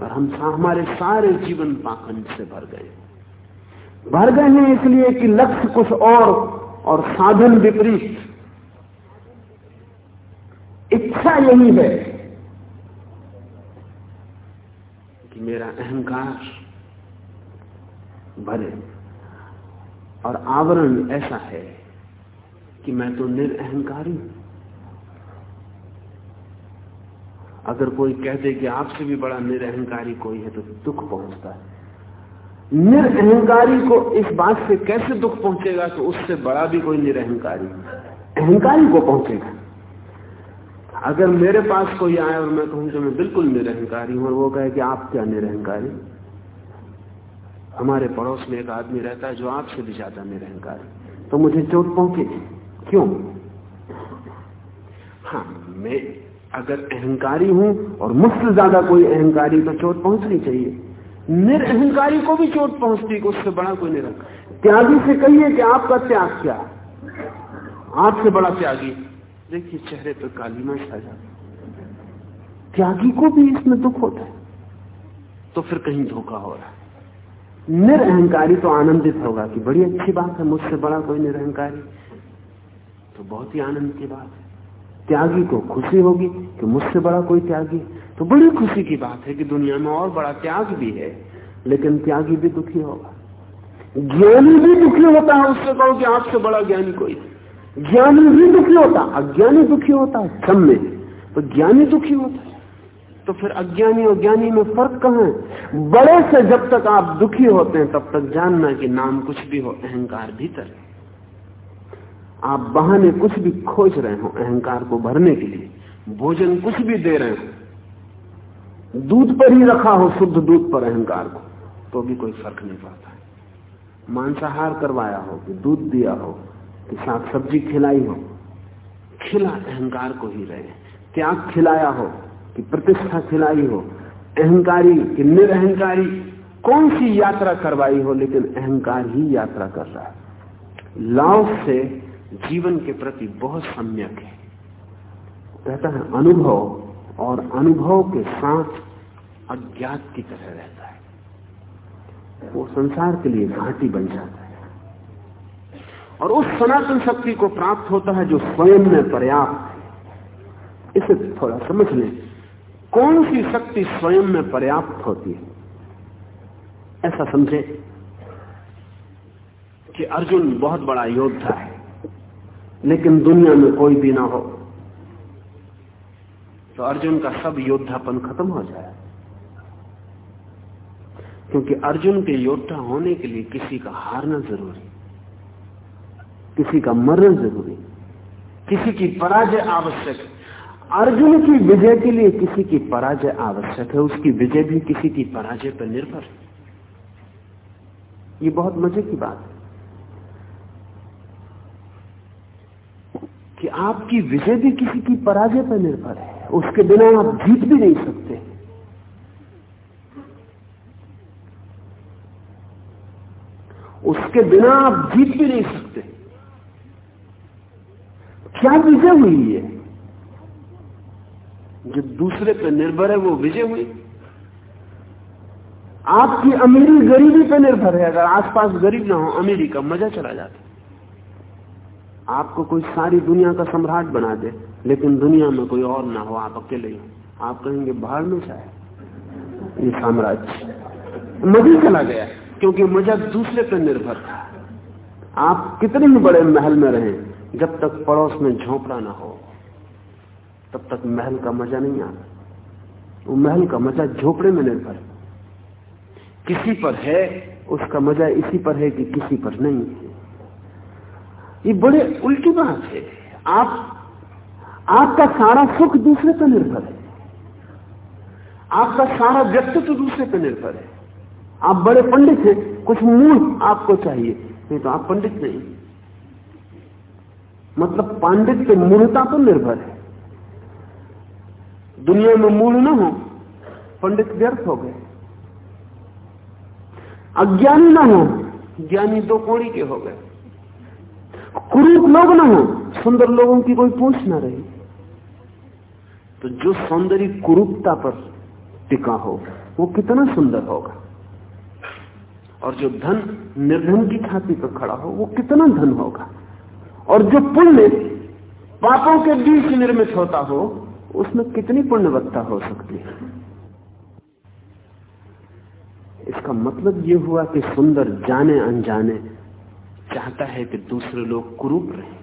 और हम हमारे सारे जीवन पाखंड से भर गए। भर गए हैं इसलिए कि लक्ष्य कुछ और और साधन विपरीत। इच्छा यही है? कि मेरा अहंकार भरे और आवरण ऐसा है कि मैं तो निरअहकारी अगर कोई कह दे कि आपसे भी बड़ा निरअहकारी कोई है तो दुख पहुँचता है। निरअहकारी को इस बात से कैसे दुख पहुंचेगा कि उससे बड़ा भी कोई निरअहकारी अहंकारी को पहुंचेगा। अगर मेरे पास कोई आए और मैं कहूँ कि मैं बिल्कुल निरहंकारी हूँ और वो कहे कि आप क्या निरहंकारी? हमारे पड़ोस में एक आदमी रहता है जो आपसे भी ज़्यादा निरहंकारी। तो मुझे चोट पहुंचेगी क्यों? हाँ मैं अगर अहंकारी हूँ और मुझसे ज़्यादा कोई अहंकारी तो चोट पहुंचनी चाहिए। निरअहकारी को भी चोट पहुँचती है उससे बड़ा कोई निरहंकार। त्यागी से कहिए कि आपका त्याग क्या? आपसे बड़ा त्यागी। देखिए चेहरे पर कालीमा छा जाती त्यागी को भी इसमें दुख होता है। तो फिर कहीं धोखा हो रहा है। निरअहकारी तो आनंदित होगा कि बड़ी अच्छी बात है, मुझसे बड़ा कोई निरहंकारी तो बहुत ही आनंद की बात है। त्यागी को खुशी होगी कि मुझसे बड़ा कोई त्यागी। तो बड़ी खुशी की बात है कि दुनिया में और बड़ा त्याग भी है, लेकिन त्यागी भी दुखी होगा। ज्ञानी भी दुखी होता है, उससे कहो कि आपसे बड़ा ज्ञानी कोई ज्ञानी भी दुखी होता, अज्ञानी दुखी होता है सब में। तो ज्ञानी दुखी होता। है तो फिर अज्ञानी और ज्ञानी में फ़र्क कहा है? बड़े से जब तक आप दुखी होते हैं, तब तक जानना कि नाम कुछ भी हो, अहंकार भीतर आप बहाने कुछ भी खोज रहे हो, अहंकार को भरने के लिए। भोजन कुछ भी दे रहे हो। दूध पर ही रखा हो, शुद्ध दूध पर अहंकार को तो भी कोई फ़र्क नहीं पड़ता। मांसाहार करवाया हो कि दूध दिया हो साग सब्ज़ी खिलाई हो, खिला अहंकार को ही रहे। त्याग खिलाया हो कि प्रतिष्ठा खिलाई हो, अहंकारी कि निरअहकारी कौन सी यात्रा करवाई हो, लेकिन अहंकार ही यात्रा कर रहा है। लाव से जीवन के प्रति बहुत सम्यक है। कहता है, अनुभव और अनुभव के साथ अज्ञात की तरह रहता है। वो संसार के लिए घाटी बन जाता है। और उस सनातन शक्ति को प्राप्त होता है जो स्वयं में पर्याप्त इसे थोड़ा समझ लें। कौन सी शक्ति स्वयं में पर्याप्त होती है? ऐसा समझे कि अर्जुन बहुत बड़ा योद्धा है, लेकिन दुनिया में कोई भी ना हो तो अर्जुन का सब योद्धापन खत्म हो जाए। क्योंकि अर्जुन के योद्धा होने के लिए किसी का हारना ज़रूरी किसी का मरण ज़रूरी किसी की पराजय आवश्यक है। अर्जुन की विजय के लिए किसी की पराजय आवश्यक है, उसकी विजय भी किसी की पराजय पर निर्भर है। ये बहुत मज़े की बात है कि आपकी विजय भी किसी की पराजय पर निर्भर है। उसके बिना आप जीत भी नहीं सकते। उसके बिना आप जीत भी नहीं सकते। क्या विजय हुई है जो दूसरे पर निर्भर है वो विजय हुई। आपकी अमीरी गरीबी पर निर्भर है अगर आसपास गरीब ना हो अमीरी का मज़ा चला जाता आपको कोई सारी दुनिया का सम्राट बना दे लेकिन दुनिया में कोई और ना हो आप अकेले ही आप कहेंगे बाहर में चाहे ये साम्राज्य। मज़ा चला गया क्योंकि मज़ा दूसरे पर निर्भर था। आप कितने ही बड़े महल में रहे जब तक पड़ोस में झोंपड़ा ना हो, तब तक महल का मज़ा नहीं आता। वो महल का मज़ा झोपड़े में निर्भर किसी पर है, उसका मज़ा इसी पर है कि किसी पर नहीं है। ये बड़े उल्टी बात है। आप, आपका सारा सुख दूसरे पर निर्भर है। आपका सारा व्यक्तित्व दूसरे पर निर्भर है। आप बड़े पंडित हैं, कुछ मूल आपको चाहिए, नहीं तो आप पंडित नहीं। मतलब पांडित के मूलता पर निर्भर है। दुनिया में मूल न हो, पंडित व्यर्थ हो गए। अज्ञानी ना हो, ज्ञानी दो कोड़ी के हो गए। कुरूप लोग ना हो, सुंदर लोगों की कोई पूछ ना रही। तो जो सौंदर्य कुरूपता पर टिका हो, वो कितना सुंदर होगा? और जो धन, निर्धन की छाती पर खड़ा हो, वो कितना धन होगा? और जो पुण्य पापों के बीच निर्मित होता हो, उसमें कितनी पुण्यवत्ता हो सकती है? इसका मतलब यह हुआ कि सुंदर जाने अनजाने चाहता है कि दूसरे लोग कुरूप रहे।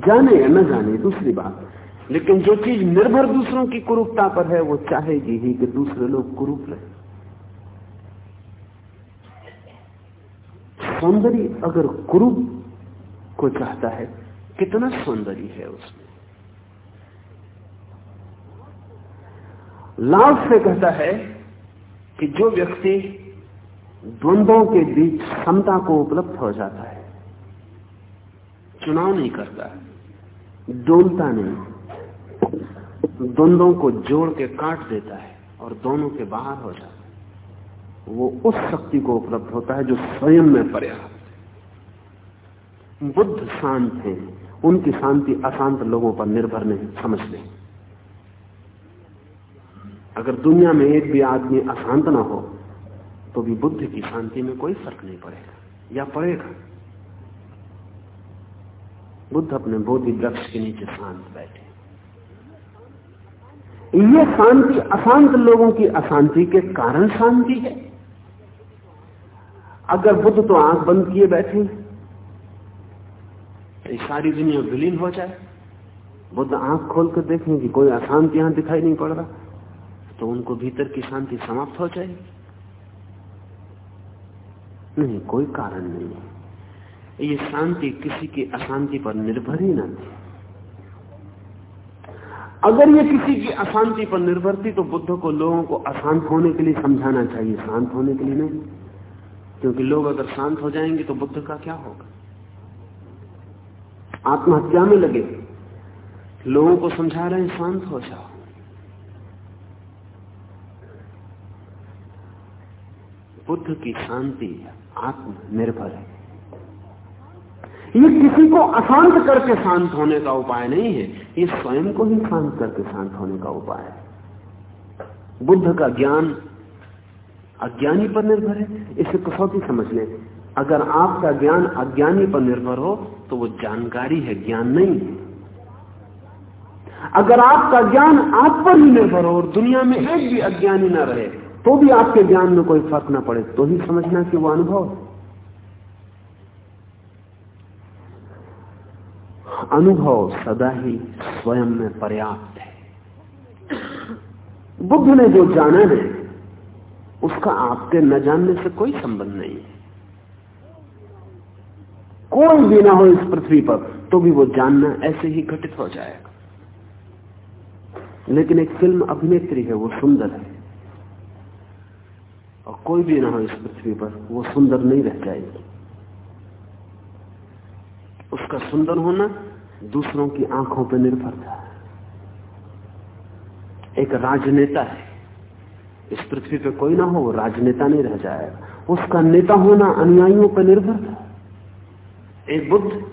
जाने या न जाने दूसरी बात। लेकिन जो चीज़ निर्भर दूसरों की कुरूपता पर है, वो चाहेगी ही कि दूसरे लोग कुरूप रहे। सौंदर्य अगर कुरूप को चाहता है, कितना सौंदर्य है उसमें? लाभ से कहता है कि जो व्यक्ति द्वंद्वों के बीच क्षमता को उपलब्ध हो जाता है, चुनाव नहीं करता, डोलता नहीं, द्वंद्वों को जोड़ के काट देता है और दोनों के बाहर हो जाता है। वो उस शक्ति को उपलब्ध होता है जो स्वयं में पर्याप्त बुद्ध शांत है, उनकी शांति अशांत लोगों पर निर्भर नहीं समझ लें अगर दुनिया में एक भी आदमी अशांत ना हो तो भी बुद्ध की शांति में कोई फ़र्क नहीं पड़ेगा, या पड़ेगा। बुद्ध अपने बोधि वृक्ष के नीचे शांत बैठे ये शांति, अशांत लोगों की अशांति के कारण शांति है। अगर बुद्ध तो आँख बंद किए बैठे तो सारी दुनिया विलीन हो जाए। बुद्ध आँख खोल कर देखें कि कोई अशांति यहाँ दिखाई नहीं पड़ रहा तो उनको भीतर की शांति समाप्त हो जाएगी। नहीं, कोई कारण नहीं है। ये शांति किसी की अशांति पर निर्भर ही ना थी। अगर ये किसी की अशांति पर निर्भर थी तो बुद्ध को लोगों को अशांत होने के लिए समझाना चाहिए। शांत होने के लिए नहीं। क्योंकि लोग अगर शांत हो जाएँगे तो बुद्ध का क्या होगा? आत्महत्या में लगे लोगों को समझा रहे हैं, शांत हो जाओ। बुद्ध की शांति, आत्मनिर्भर है। ये किसी को अशांत करके शांत होने का उपाय नहीं है, ये स्वयं को ही शांत करके शांत होने का उपाय है। बुद्ध का ज्ञान अज्ञानी पर निर्भर है। इसे कसौटी समझ लें। अगर आपका ज्ञान अज्ञानी पर निर्भर हो तो वो जानकारी है, ज्ञान नहीं। है अगर आपका ज्ञान आप पर ही निर्भर हो और दुनिया में एक भी अज्ञानी ना रहे तो भी आपके ज्ञान में कोई फ़र्क ना पड़े तो ही समझना कि वो अनुभव अनुभव सदा ही स्वयं में पर्याप्त है। बुद्ध ने जो जाना है उसका आपके न जानने से कोई संबंध नहीं है। कोई भी ना हो इस पृथ्वी पर तो भी वो जानना ऐसे ही घटित हो जाएगा। लेकिन एक फ़िल्म अभिनेत्री है, वो सुंदर है। और कोई भी ना हो इस पृथ्वी पर, वो सुंदर नहीं रह जाएगी। उसका सुंदर होना दूसरों की आँखों पर निर्भर था। एक राजनेता है। इस पृथ्वी पे कोई ना हो, वो राजनेता नहीं रह जाएगा। उसका नेता होना अनुयायियों पर निर्भर था एक बुद्ध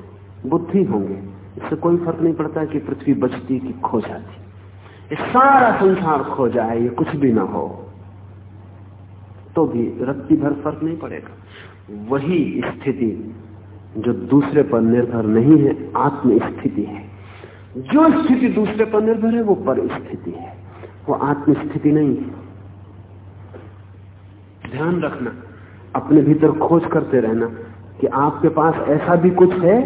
बुद्ध ही होंगे। इससे कोई फ़र्क नहीं पड़ता कि पृथ्वी बचती कि खो जाती। ये सारा संसार खो जाए, ये कुछ भी ना हो तो भी रत्ती भर फ़र्क नहीं पड़ेगा। वही स्थिति जो दूसरे पर निर्भर नहीं है आत्म स्थिति है। जो स्थिति दूसरे पर निर्भर है, वो पर स्थिति है। वो आत्म स्थिति नहीं है। ध्यान रखना, अपने भीतर खोज करते रहना कि आपके पास ऐसा भी कुछ है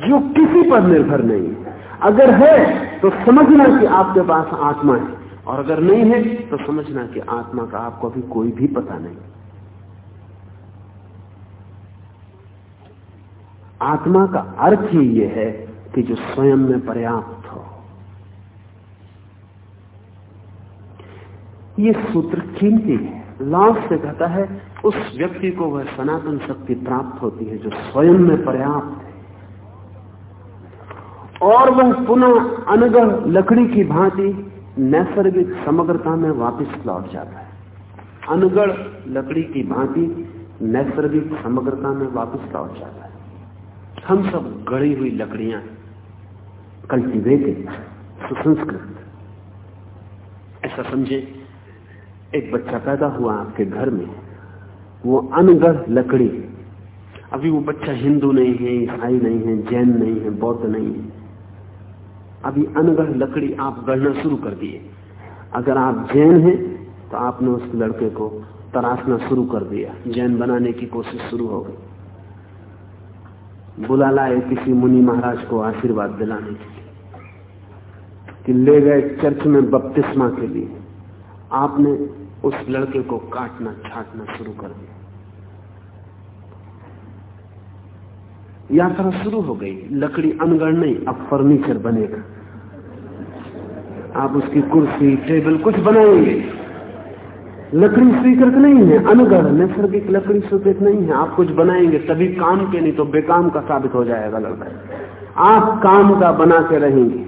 जो किसी पर निर्भर नहीं अगर है तो समझना कि आपके पास आत्मा है, और अगर नहीं है तो समझना कि आत्मा का आपको अभी कोई भी पता नहीं। आत्मा का अर्थ ही यह है कि जो स्वयं में पर्याप्त हो। ये सूत्र कीमती है। लाभ से कहता है, उस व्यक्ति को वह सनातन शक्ति प्राप्त होती है जो स्वयं में पर्याप्त है। और वह पुनः अनगढ़ लकड़ी की भांति नैसर्गिक समग्रता में वापस लौट जाता है। अनगढ़ लकड़ी की भांति नैसर्गिक समग्रता में वापस लौट जाता है। हम सब गढ़ी हुई लकड़ियाँ कल्टिवेटेड, सुसंस्कृत। ऐसा समझे। एक बच्चा पैदा हुआ आपके घर में, वो अनगढ़ लकड़ी अभी वो बच्चा हिंदू नहीं है, ईसाई नहीं है, जैन नहीं है, बौद्ध नहीं है। अभी अनगढ़ लकड़ी आप गढ़ना शुरू कर दिए। अगर आप जैन हैं तो आपने उस लड़के को तराशना शुरू कर दिया। जैन बनाने की कोशिश शुरू हो गई। बुला लाए किसी मुनि महाराज को आशीर्वाद दिलाने के लिए कि ले गए चर्च में बपतिस्मा के लिए। आपने उस लड़के को काटना, छाटना शुरू कर दिया। यात्रा शुरू हो गई। लकड़ी अनगढ़ नहीं, अब फर्नीचर बनेगा। आप उसकी कुर्सी, टेबल कुछ बनाएँगे। लकड़ी स्वीकृत नहीं है, अनगढ़, नैसर्गिक लकड़ी स्वीकृत नहीं है। आप कुछ बनाएँगे, तभी काम के नहीं तो बेकाम का साबित हो जाएगा लड़का। आप काम का बना के रहेंगे।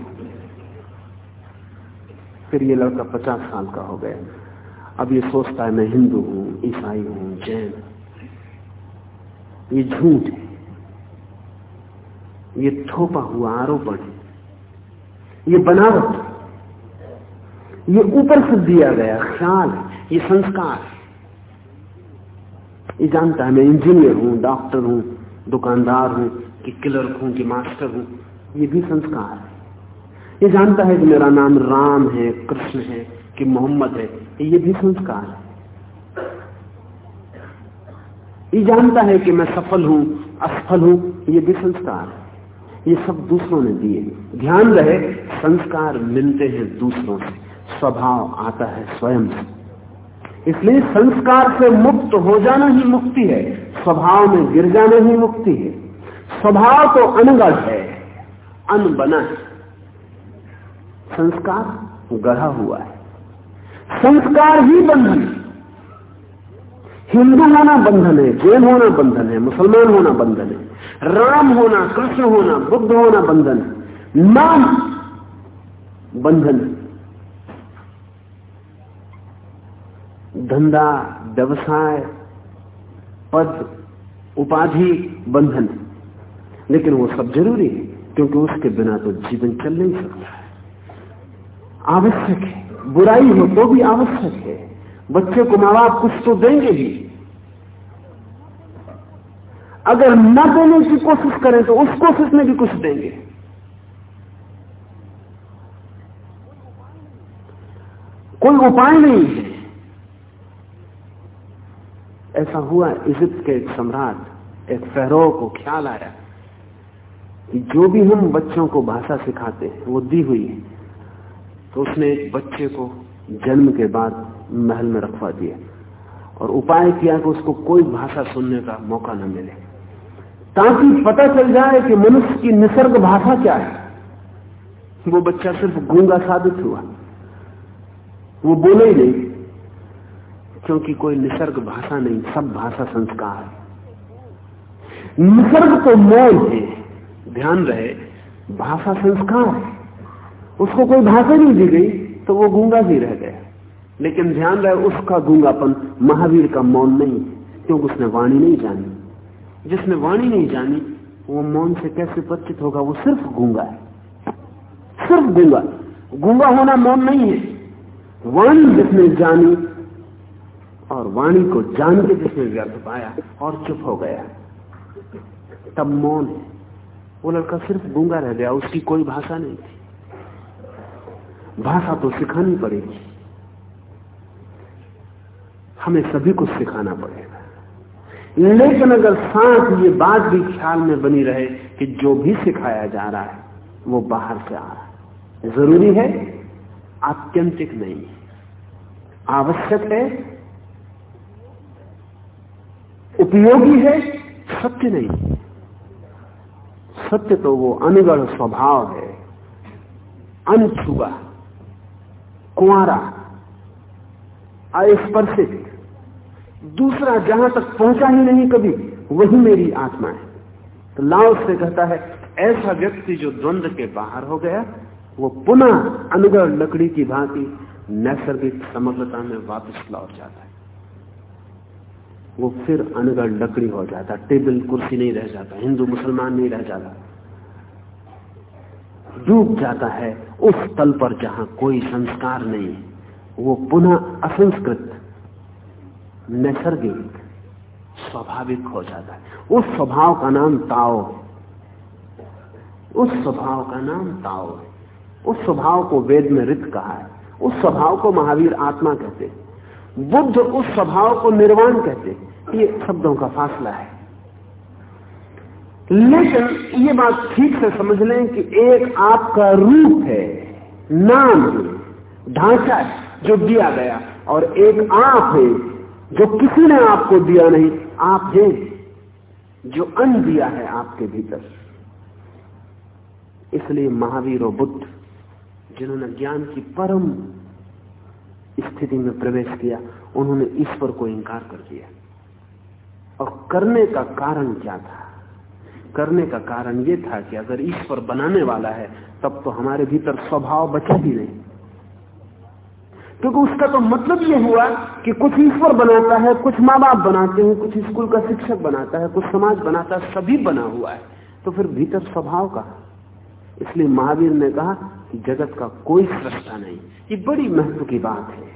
फिर ये लड़का पचास साल का हो गया। अब ये सोचता है, मैं हिंदू हूँ, ईसाई हूँ, जैन ये झूठ है। ये थोपा हुआ आरोपण है। ये बनावट ये ऊपर से दिया गया ख्याल है। ये संस्कार है। ये जानता है, मैं इंजीनियर हूँ, डॉक्टर हूँ, दुकानदार हूँ, कि क्लर्क हूँ, कि मास्टर हूँ। ये भी संस्कार है। ये जानता है कि मेरा नाम राम है, कृष्ण है कि मोहम्मद है ये भी संस्कार है। ये जानता है कि मैं सफल हूँ, असफल हूँ, ये भी संस्कार है। ये सब दूसरों ने दिए ध्यान रहे, संस्कार मिलते हैं दूसरों से। स्वभाव आता है स्वयं से। इसलिए संस्कार से मुक्त हो जाना ही मुक्ति है। स्वभाव में गिर जाना ही मुक्ति है। स्वभाव तो अनगढ़ है, अनबना है। संस्कार गढ़ा हुआ है। संस्कार ही बंधन है। हिंदू होना बंधन है, जैन होना बंधन है, मुसलमान होना बंधन है, राम होना, कृष्ण होना, बुद्ध होना बंधन है। नाम बंधन है। धंधा, व्यवसाय, पद, उपाधि बंधन है। लेकिन वो सब ज़रूरी है, क्योंकि उसके बिना तो जीवन चल नहीं सकता है। आवश्यक है। बुराई हो तो भी आवश्यक है। बच्चे को माँ बाप कुछ तो देंगे ही अगर न देने की कोशिश करें तो उस कोशिश में भी कुछ देंगे। कोई उपाय नहीं है। ऐसा हुआ इजिप्त के एक सम्राट, एक फहरो को ख्याल आया कि जो भी हम बच्चों को भाषा सिखाते हैं, वो दी हुई है। तो उसने एक बच्चे को जन्म के बाद महल में रखवा दिया। और उपाय किया कि उसको कोई भाषा सुनने का मौका न मिले। ताकि पता चल जाए कि मनुष्य की निसर्ग भाषा क्या है। वो बच्चा सिर्फ़ गूँगा साबित हुआ। वो बोले ही नहीं, क्योंकि कोई निसर्ग भाषा नहीं, सब भाषा संस्कार है। निसर्ग तो मौन है। ध्यान रहे, भाषा संस्कार है। उसको कोई भाषा नहीं दी गई तो वो गूँगा ही रह गया। लेकिन ध्यान रहे, उसका गूंगापन महावीर का मौन नहीं क्योंकि उसने वाणी नहीं जानी। जिसने वाणी नहीं जानी, वो मौन से कैसे परिचित होगा? वो सिर्फ़ गूँगा है। सिर्फ़ गूँगा। गूँगा होना मौन नहीं है। वाणी जिसने जानी, और वाणी को जान के जिसने व्यर्थ पाया, और चुप हो गया। तब मौन है। वो लड़का सिर्फ़ गूँगा रह गया, उसकी कोई भाषा नहीं थी। भाषा तो सिखानी पड़ेगी। हमें सभी कुछ सिखाना पड़ेगा। लेकिन अगर साथ ये बात भी ख्याल में बनी रहे कि जो भी सिखाया जा रहा है, वो बाहर से आ रहा है। ज़रूरी है, आत्यंतिक नहीं आवश्यक है, उपयोगी है, सत्य नहीं सत्य तो वो अनगढ़ स्वभाव है, अनछुआ कुआरा अस्पर्शित। दूसरा जहाँ तक पहुँचा ही नहीं कभी, वही मेरी आत्मा है। तो लाओ से कहता है, ऐसा व्यक्ति जो द्वंद्व के बाहर हो गया, वो पुनः अनुगढ़ लकड़ी की भांति नैसर्गिक समग्रता में वापस लौट जाता है। वो फिर अनगढ़ लकड़ी हो जाता, टेबल कुर्सी नहीं रह जाता, हिंदू मुसलमान नहीं रह जाता। डूब जाता है उस तल पर जहाँ कोई संस्कार नहीं, वो पुनः असंस्कृत, नैसर्गिक, स्वाभाविक हो जाता है। उस स्वभाव का नाम ताओ। उस स्वभाव का नाम ताओ। है उस स्वभाव को वेद में रित कहा है। उस स्वभाव को महावीर आत्मा कहते बुद्ध उस स्वभाव को निर्वाण कहते ये शब्दों का फासला है। लेकिन ये बात ठीक से समझ लें कि एक आपका रूप है, नाम है, ढांचा है, जो दिया गया, और एक आप है, जो किसी ने आपको दिया नहीं, आप हैं, जो अन दिया है आपके भीतर। इसलिए महावीर और बुद्ध, जिन्होंने ज्ञान की परम स्थिति में प्रवेश किया, उन्होंने ईश्वर को इंकार कर दिया। और करने का कारण क्या था? करने का कारण यह था कि अगर ईश्वर बनाने वाला है, तब तो हमारे भीतर स्वभाव बचा ही नहीं। क्योंकि उसका तो मतलब यह हुआ कि कुछ ईश्वर बनाता है, कुछ माँ बाप बनाते हैं, कुछ स्कूल का शिक्षक बनाता है, कुछ समाज बनाता है, सभी बना हुआ है। तो फिर भीतर स्वभाव का? इसलिए महावीर ने कहा कि जगत का कोई सृष्टा नहीं। ये बड़ी महत्व की बात है।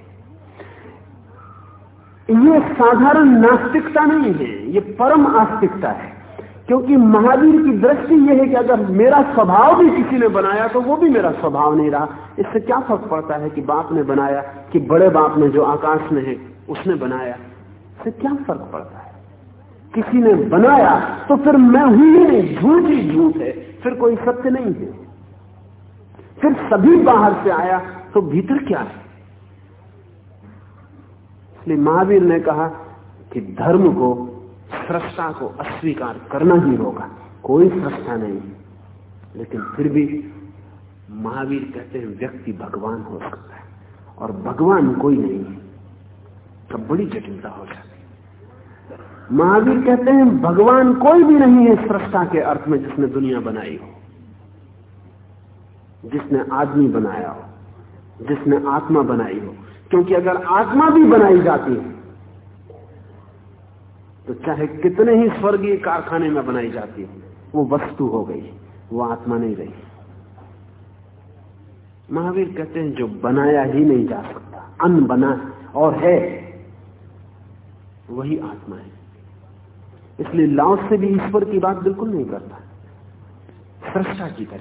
ये साधारण नास्तिकता नहीं है, ये परम आस्तिकता है। क्योंकि महावीर की दृष्टि यह है कि अगर मेरा स्वभाव भी किसी ने बनाया तो वो भी मेरा स्वभाव नहीं रहा। इससे क्या फ़र्क पड़ता है कि बाप ने बनाया, कि बड़े बाप ने जो आकाश में है, उसने बनाया? इससे क्या फ़र्क पड़ता है? किसी ने बनाया तो फिर मैं हूँ ही नहीं, झूठ ही झूठ है, फिर कोई सत्य नहीं है। फिर सभी बाहर से आया तो भीतर क्या है? इसलिए महावीर ने कहा कि धर्म को सृष्टा को अस्वीकार करना ही होगा। कोई सृष्टा नहीं। लेकिन फिर भी महावीर कहते हैं, व्यक्ति भगवान हो सकता है। और भगवान कोई नहीं है। तब बड़ी जटिलता हो जाती महावीर कहते हैं, भगवान कोई भी नहीं है सृष्टा के अर्थ में जिसने दुनिया बनाई हो। जिसने आदमी बनाया हो। जिसने आत्मा बनाई हो। क्योंकि अगर आत्मा भी बनाई जाती है तो चाहे कितने ही स्वर्गीय कारखाने में बनाई जाती है, वो वस्तु हो गई, वो आत्मा नहीं रही। महावीर कहते हैं, जो बनाया ही नहीं जा सकता अन्न बना और है, वही आत्मा है। इसलिए लाओस से भी ईश्वर की बात बिल्कुल नहीं करता। सृष्टा की तरह।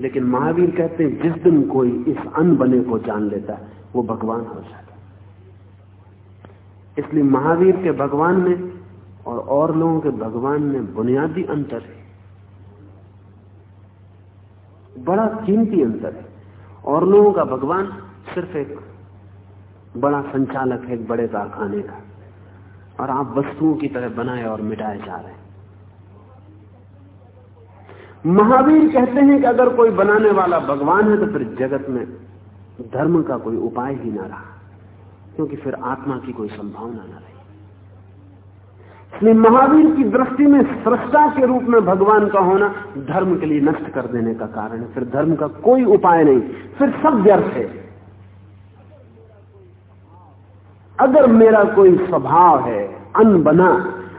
लेकिन महावीर कहते हैं, जिस दिन कोई इस अन्न बने को जान लेता, वो भगवान हो जाता। इसलिए महावीर के भगवान में और और लोगों के भगवान में बुनियादी अंतर है। बड़ा कीमती अंतर है। और लोगों का भगवान सिर्फ़ एक बड़ा संचालक है, एक बड़े कारखाने का। और आप वस्तुओं की तरह बनाए और मिटाए जा रहे हैं। महावीर कहते हैं कि अगर कोई बनाने वाला भगवान है तो फिर जगत में धर्म का कोई उपाय ही ना रहा, क्योंकि फिर आत्मा की कोई संभावना ना रही। इसलिए महावीर की दृष्टि में सृष्टा के रूप में भगवान का होना धर्म के लिए नष्ट कर देने का कारण है। फिर धर्म का कोई उपाय नहीं। फिर सब व्यर्थ है। अगर मेरा कोई स्वभाव है अन बना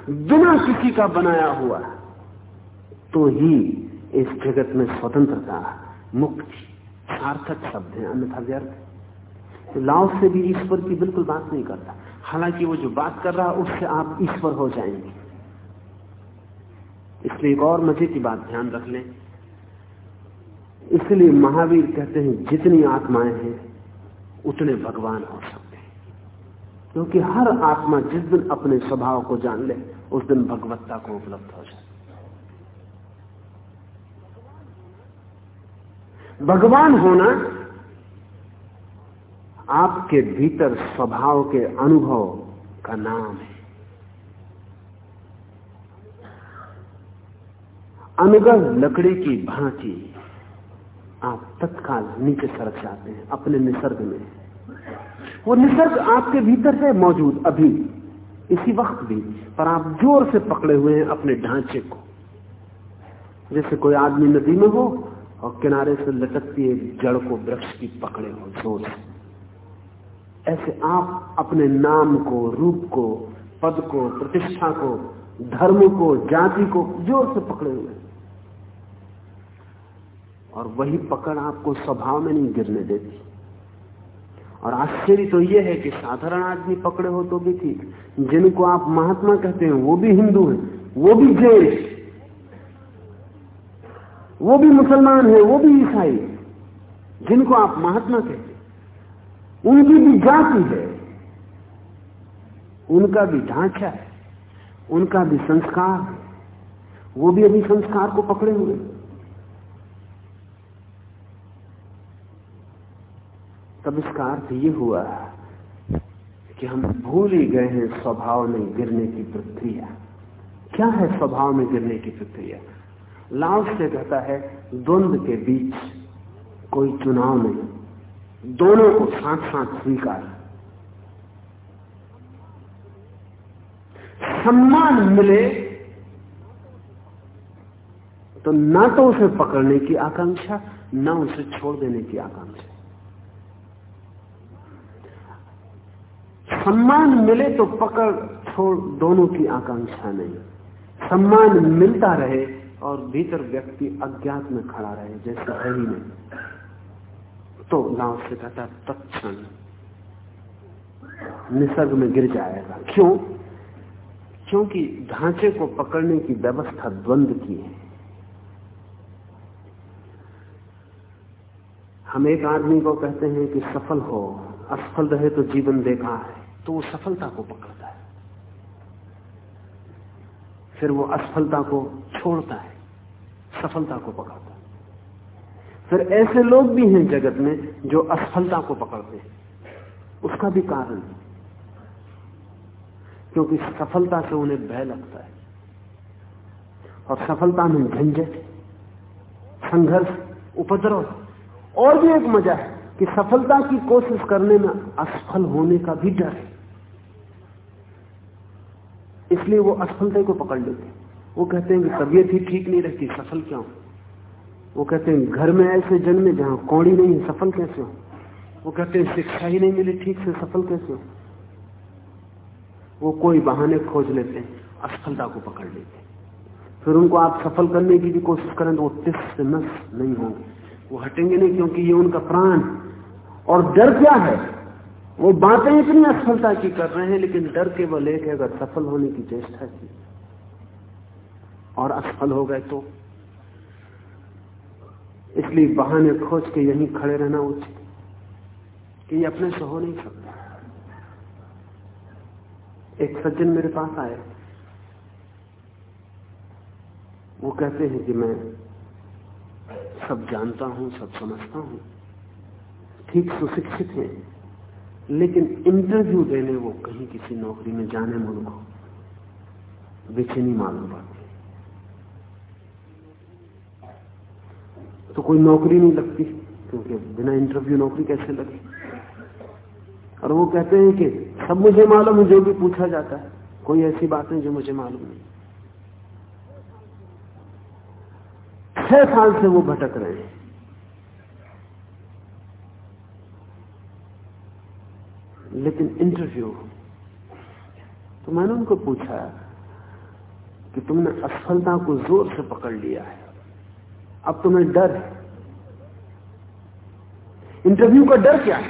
बिना किसी का बनाया हुआ तो ही इस जगत में स्वतंत्रता, मुक्ति, सार्थक शब्द है, अन्यथा व्यर्थ। तो लाओ से भी ईश्वर की बिल्कुल बात नहीं करता। हालाँकि वो जो बात कर रहा है, उससे आप ईश्वर हो जाएँगे। इसलिए एक और मज़े की बात ध्यान रख लें। इसलिए महावीर कहते हैं, जितनी आत्माएँ हैं, उतने भगवान हो सकते हैं। क्योंकि हर आत्मा जिस दिन अपने स्वभाव को जान ले, उस दिन भगवत्ता को उपलब्ध हो जाए। भगवान होना आपके भीतर स्वभाव के अनुभव का नाम है। अनुगढ़ लकड़ी की भांति आप तत्काल नीचे सरक जाते हैं, अपने निसर्ग में। वो निसर्ग आपके भीतर है मौजूद अभी, इसी वक्त भी, पर आप ज़ोर से पकड़े हुए हैं अपने ढांचे को। जैसे कोई आदमी नदी में हो और किनारे से लटकती एक जड़ को वृक्ष की पकड़े हो, ज़ोर से। ऐसे आप अपने नाम को, रूप को, पद को, प्रतिष्ठा को, धर्म को, जाति को ज़ोर से पकड़े हुए और वही पकड़ आपको स्वभाव में नहीं गिरने देती। और आश्चर्य तो यह है कि साधारण आदमी पकड़े हो तो भी ठीक। जिनको आप महात्मा कहते हैं, वो भी हिंदू है, वो भी जैन वो भी मुसलमान है, वो भी ईसाई। जिनको आप महात्मा कहते उनकी भी जाति है। उनका भी ढांचा है। उनका भी संस्कार है। वो भी अभी संस्कार को पकड़े हुए तब इसका अर्थ ये हुआ कि हम भूल ही गए हैं स्वभाव में गिरने की प्रक्रिया। क्या है स्वभाव में गिरने की प्रक्रिया? लाभ से कहता है, द्वंद के बीच कोई चुनाव नहीं। दोनों को साथ साथ स्वीकार। सम्मान मिले तो ना तो उसे पकड़ने की आकांक्षा, ना उसे छोड़ देने की आकांक्षा। सम्मान मिले तो पकड़, छोड़ दोनों की आकांक्षा नहीं। सम्मान मिलता रहे और भीतर व्यक्ति अज्ञात में खड़ा रहे, जैसे है नहीं। तो लाओ से कहता तत्क्षण निसर्ग में गिर जाएगा। क्यों? क्योंकि ढांचे को पकड़ने की व्यवस्था द्वंद की है। हम एक आदमी को कहते हैं कि सफल हो, असफल रहे तो जीवन देखा है तो वो सफलता को पकड़ता है। फिर वो असफलता को छोड़ता है, सफलता को पकड़ता है। फिर ऐसे लोग भी हैं जगत में जो असफलता को पकड़ते हैं। उसका भी कारण क्योंकि सफलता से उन्हें भय लगता है। और सफलता में झंझट, संघर्ष, उपद्रव, और भी एक मज़ा है कि सफलता की कोशिश करने में असफल होने का भी डर है। इसलिए वो असफलता को पकड़ लेते हैं। वो कहते हैं कि तबीयत ही ठीक नहीं रहती, सफल क्यों? वो कहते हैं, घर में ऐसे जन्मे जहाँ कौड़ी नहीं है, सफल कैसे हो? वो कहते हैं, शिक्षा ही नहीं मिली ठीक से, सफल कैसे हो? वो कोई बहाने खोज लेते हैं असफलता को पकड़ लेते हैं। फिर उनको आप सफल करने की भी कोशिश करें तो वो तिस से नस नहीं होंगे। वो हटेंगे नहीं क्योंकि ये उनका प्राण। और डर क्या है? वो बातें इतनी असफलता की कर रहे हैं, लेकिन डर केवल एक है, अगर सफल होने की चेष्टा की। और असफल हो गए तो इसलिए बहाने खोज के यहीं खड़े रहना उचित। कि ये अपने से हो नहीं सकता। एक सज्जन मेरे पास आए। वो कहते हैं कि मैं सब जानता हूँ, सब समझता हूँ। ठीक सुशिक्षित हैं, लेकिन इंटरव्यू देने वो कहीं किसी नौकरी में जाने में उनको बेचैनी मालूम पड़ती। तो कोई नौकरी नहीं लगती, क्योंकि बिना इंटरव्यू नौकरी कैसे लगी? और वो कहते हैं कि सब मुझे मालूम है, जो भी पूछा जाता है। कोई ऐसी बात नहीं जो मुझे मालूम नहीं। छह साल से वो भटक रहे हैं। लेकिन इंटरव्यू तो मैंने उनको पूछा कि तुमने असफलता को ज़ोर से पकड़ लिया है। अब तुम्हें डर इंटरव्यू का डर क्या है?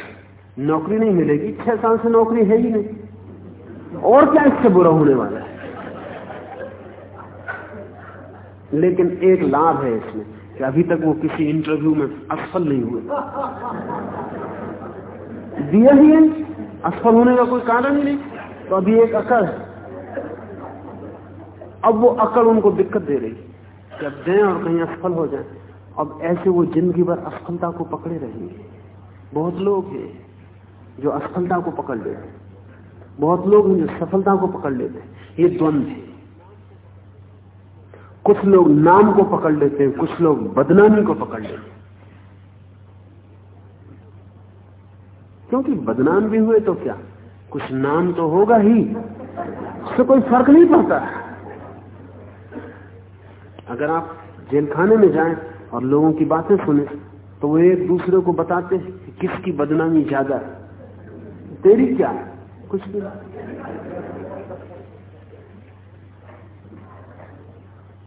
नौकरी नहीं मिलेगी, छह साल से नौकरी है ही नहीं। और क्या इससे बुरा होने वाला है? लेकिन एक लाभ है इसमें कि अभी तक वो किसी इंटरव्यू में असफल नहीं हुए। दिया ही है, असफल होने का कोई कारण ही नहीं तो अभी एक अकड़ है। अब वो अकड़ उनको दिक्कत दे रही अब दें और कहीं असफल हो जाए, अब ऐसे वो ज़िंदगी भर असफलता को पकड़े रहेंगे। बहुत लोग हैं जो असफलता को पकड़ लेते बहुत लोग हैं जो सफलता को पकड़ लेते हैं। ये द्वंद्व है। कुछ लोग नाम को पकड़ लेते हैं, कुछ लोग बदनामी को पकड़ लेते हैं। क्योंकि बदनाम भी हुए तो क्या? कुछ नाम तो होगा ही। उससे कोई फ़र्क नहीं पड़ता। अगर आप जेल खाने में जाएँ और लोगों की बातें सुने तो वो एक दूसरे को बताते हैं कि किसकी बदनामी ज़्यादा है। तेरी क्या है? कुछ भी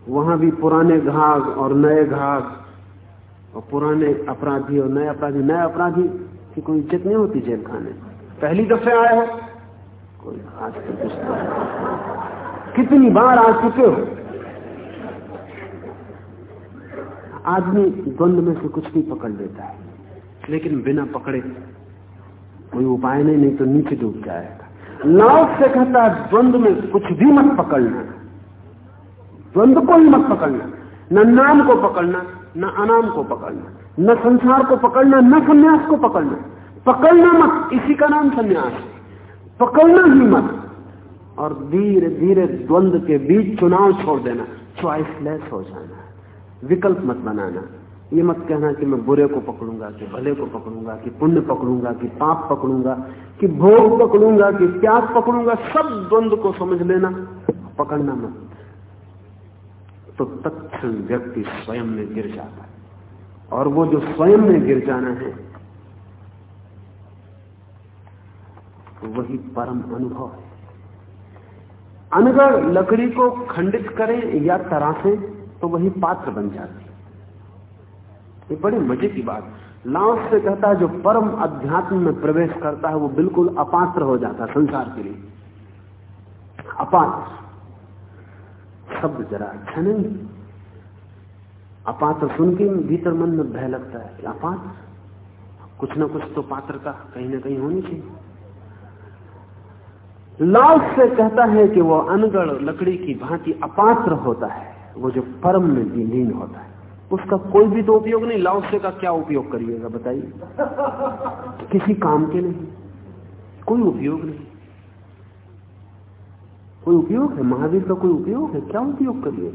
वहाँ भी पुराने घाघ और नए घाघ और पुराने अपराधी और नए अपराधी। नए अपराधी की कोई इज़्ज़त नहीं होती जेल खाने पहली दफे आए हो? कोई आज तो कुछ कितनी बार आ चुके हो? आदमी द्वंद में से कुछ भी पकड़ लेता है। लेकिन बिना पकड़े कोई उपाय नहीं नहीं तो नीचे डूब जाएगा। नाव से कहता द्वंद में कुछ भी मत पकड़ना। द्वंद को ही मत पकड़ना। न नाम को पकड़ना, न अनाम को पकड़ना। न संसार को पकड़ना, न संन्यास को पकड़ना। पकड़ना मत, इसी का नाम संन्यास। पकड़ना ही मत। और धीरे धीरे द्वंद के बीच चुनाव छोड़ देना। चॉइसलेस हो जाना। विकल्प मत बनाना। ये मत कहना कि मैं बुरे को पकड़ूँगा, कि भले को पकड़ूँगा, कि पुण्य पकड़ूँगा, कि पाप पकड़ूँगा, कि भोग पकड़ूँगा, कि प्यास पकड़ूँगा, सब द्वंद को समझ लेना, पकड़ना मत। तो तत्क्षण व्यक्ति स्वयं में गिर जाता है। और वो जो स्वयं में गिर जाना है, वही परम अनुभव है। अनगढ़ लकड़ी को खंडित करें या तरासें तो वही पात्र बन जाती ये बड़े मज़े की बात। लाओस से कहता है, जो परम अध्यात्म में प्रवेश करता है, वो बिल्कुल अपात्र हो जाता है संसार के लिए। अपात्र। शब्द जरा अच्छा नहीं। अपात्र सुन के भीतर मन में भय लगता है कि अपात्र? कुछ ना कुछ तो पात्रता कहीं ना कहीं होनी चाहिए। लाउस से कहता है कि वो अनगढ़ लकड़ी की भांति अपात्र होता है। वो जो परम में विलीन होता है, उसका कोई भी तो उपयोग नहीं। लाउसे का क्या उपयोग करिएगा, बताइए। किसी काम के नहीं कोई उपयोग नहीं। कोई उपयोग है? महावीर का कोई उपयोग है? क्या उपयोग करिए?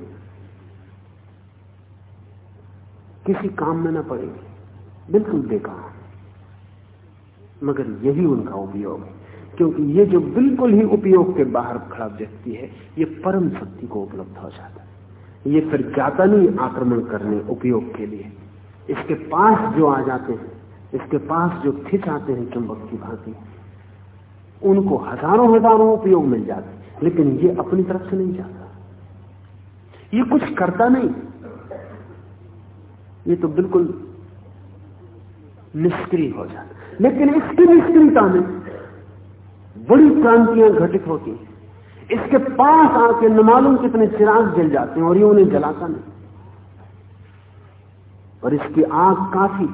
किसी काम में ना पड़ेगी बिल्कुल बेकार। मगर यही उनका उपयोग है, क्योंकि ये जो बिल्कुल ही उपयोग के बाहर खड़ा व्यक्ति है, ये परम शक्ति को उपलब्ध हो जाता है। ये फिर जाता नहीं आक्रमण करने उपयोग के लिए। इसके पास जो आ जाते हैं, इसके पास जो खिंच आते हैं, चुंबक की भांति, उनको हज़ारों हज़ारों उपयोग मिल जाते लेकिन ये अपनी तरफ़ से नहीं जाता। ये कुछ करता नहीं। ये तो बिल्कुल निष्क्रिय हो जाता लेकिन इसकी निष्क्रियता में बड़ी क्रांतियाँ घटित होती हैं। इसके पास आके न मालूम कितने चिराग जल जाते हैं और ये उन्हें जलाता नहीं। और इसकी आग काफ़ी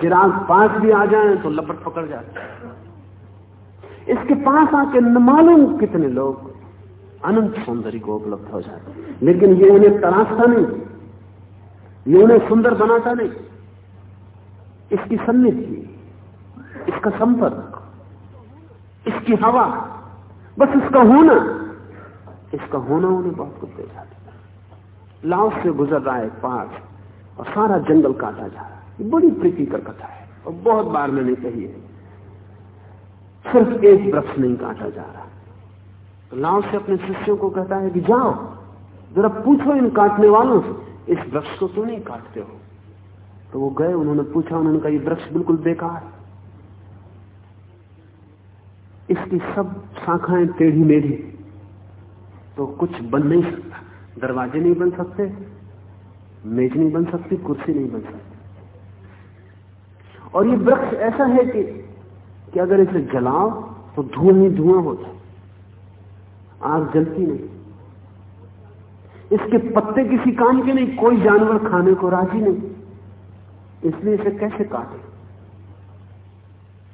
चिराग पास भी आ जाए तो लपट पकड़ जाते इसके पास आके न मालूम कितने लोग अनंत सौंदर्य को उपलब्ध हो जाते लेकिन ये उन्हें तराशता नहीं। ये उन्हें सुंदर बनाता नहीं। इसकी सन्निधि, इसका संपर्क, इसकी हवा बस इसका होना इसका होना उन्हें बहुत कुछ दे जाता लाओस से गुजर रहा है पास और सारा जंगल काटा जा रहा है। बड़ी प्रीतिकर कथा है, और बहुत बार मैंने कही है। सिर्फ़ एक वृक्ष नहीं काटा जा रहा। तो लाओ से अपने शिष्यों को कहता है कि जाओ, जरा पूछो इन काटने वालों से, इस वृक्ष को क्यों नहीं काटते हो? तो वो गए, उन्होंने पूछा, उन्होंने कहा वृक्ष बिल्कुल बेकार इसकी सब शाखाएँ टेढ़ी मेढ़ी। तो कुछ बन नहीं सकता। दरवाजे नहीं बन सकते मेज नहीं बन सकती कुर्सी नहीं बन सकती। और ये वृक्ष ऐसा है कि, कि अगर इसे जलाओ तो धुआँ ही धुआँ होता आग जलती नहीं। इसके पत्ते किसी काम के नहीं कोई जानवर खाने को राज़ी नहीं। इसलिए इसे कैसे काटे?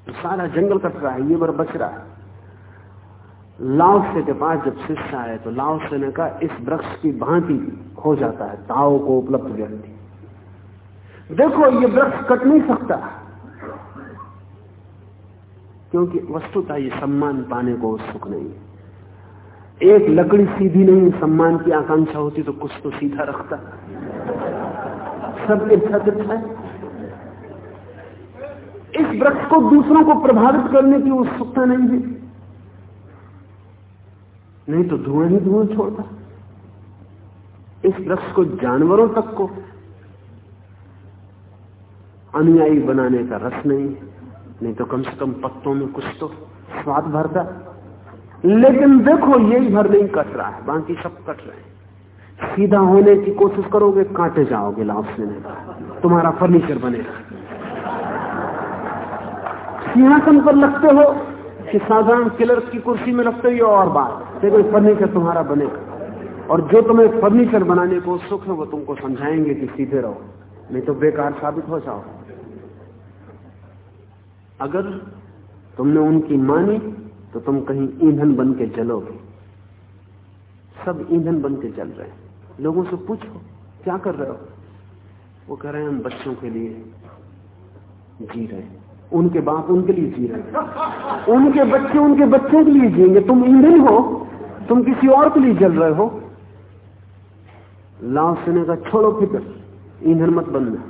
तो सारा जंगल कट रहा है ये बार बच रहा है। लाओसे के पास जब शिष्य आए तो लाओसे ने कहा, इस वृक्ष की भांति हो जाता है ताओ को उपलब्ध व्यक्ति। देखो, ये वृक्ष कट नहीं सकता। क्योंकि वस्तुता ये सम्मान पाने को उत्सुक नहीं है। एक लकड़ी सीधी नहीं, सम्मान की आकांक्षा होती तो कुछ तो सीधा रखता। सब इच्छा है। इस वृक्ष को दूसरों को प्रभावित करने की उत्सुकता नहीं है। नहीं तो धुआँ ही धुआँ छोड़ता। इस वृक्ष को जानवरों तक को अनुयायी बनाने का रस नहीं नहीं तो कम से कम पत्तों में कुछ तो स्वाद भरता। लेकिन देखो, यही भर नहीं कट रहा है, बाकी सब कट रहे हैं। सीधा होने की कोशिश करोगे, काटे जाओगे लाभ से तुम्हारा फर्नीचर बनेगा। सिंहासन पर लगते हो कि साधारण क्लर्क की कुर्सी में रखते हो और बात। कोई फर्नीचर तुम्हारा बनेगा। और जो तुम्हें फर्नीचर बनाने को सुख है, वो तुमको समझाएँगे कि सीधे रहो। नहीं तो बेकार साबित हो जाओ। अगर तुमने उनकी मानी तो तुम कहीं ईंधन बन के जलोगे। सब ईंधन बन के जल रहे हैं। लोगों से पूछो, क्या कर रहे हो? वो कह रहे हैं, हम बच्चों के लिए जी रहे हैं। उनके बाप उनके लिए जी रहे उनके बच्चे उनके बच्चों के लिए जिएँगे। तुम ईंधन हो, तुम किसी और के लिए जल रहे हो। लाओ सुने का छोड़ो फ़िक्र। ईंधन मत बनना।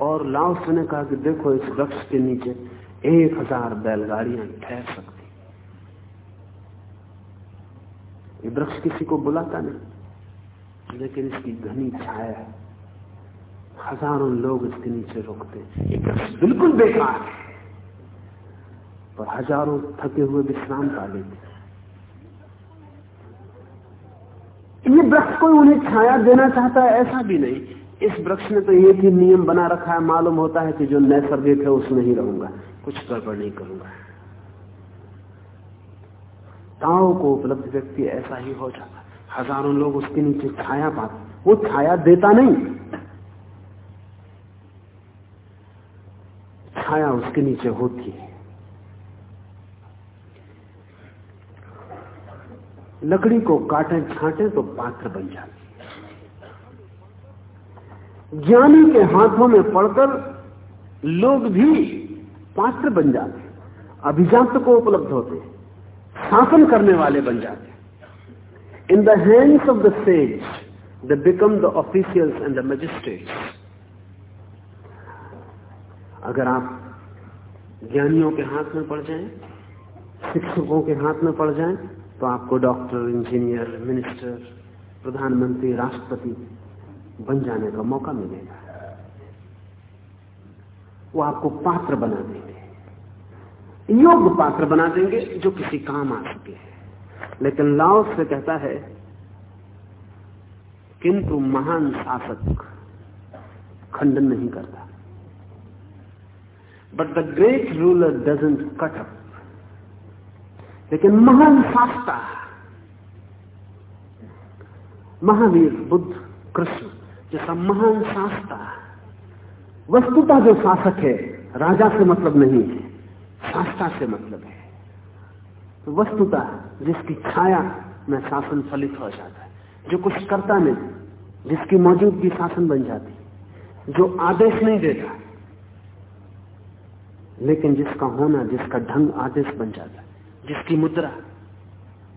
और लाओ सुने कहा कि देखो इस वृक्ष के नीचे एक हज़ार बैलगाड़ियाँ ठहर सकती। वृक्ष किसी को बुलाता नहीं, लेकिन इसकी घनी छाया है। हज़ारों लोग इसके नीचे रुकते बिल्कुल बेकार है। पर हज़ारों थके हुए विश्राम पा लेते ये वृक्ष कोई उन्हें छाया देना चाहता है, ऐसा भी नहीं। इस वृक्ष ने तो ये भी नियम बना रखा है। मालूम होता है कि जो नैसर्गिक है, उसमें ही रहूँगा। कुछ गड़बड़ नहीं करूँगा। ताओ को उपलब्ध व्यक्ति ऐसा ही हो जाता हज़ारों लोग उसके नीचे छाया पाते वो छाया देता नहीं। छाया उसके नीचे होती है। लकड़ी को काटे, छाटे तो पात्र बन जाती है। ज्ञानी के हाथों में पड़कर लोग भी पात्र बन जाते अभिजात को उपलब्ध होते शासन करने वाले बन जाते in the hands of the sages they become the officials and the magistrates अगर आप ज्ञानियों के हाथ में पड़ जाएँ, शिक्षकों के हाथ में पड़ जाएँ, तो आपको डॉक्टर इंजीनियर मिनिस्टर प्रधानमंत्री राष्ट्रपति बन जाने का मौका मिलेगा। वो आपको पात्र बना देंगे। योग्य पात्र बना देंगे जो किसी काम आ सके। लेकिन लाओ से कहता है किंतु महान शासक खंडन नहीं करता। But the great ruler doesn't cut up लेकिन महान शास्ता महावीर, बुद्ध, कृष्ण, जैसा महान शास्ता वस्तुता जो शासक है, राजा से मतलब नहीं है शास्ता से मतलब है। तो वस्तुता जिसकी छाया में शासन फलित हो जाता है, जो कुछ करता नहीं, जिसकी मौजूदगी शासन बन जाती जो आदेश नहीं देता लेकिन जिसका होना, जिसका ढंग आदेश बन जाता है, जिसकी मुद्रा,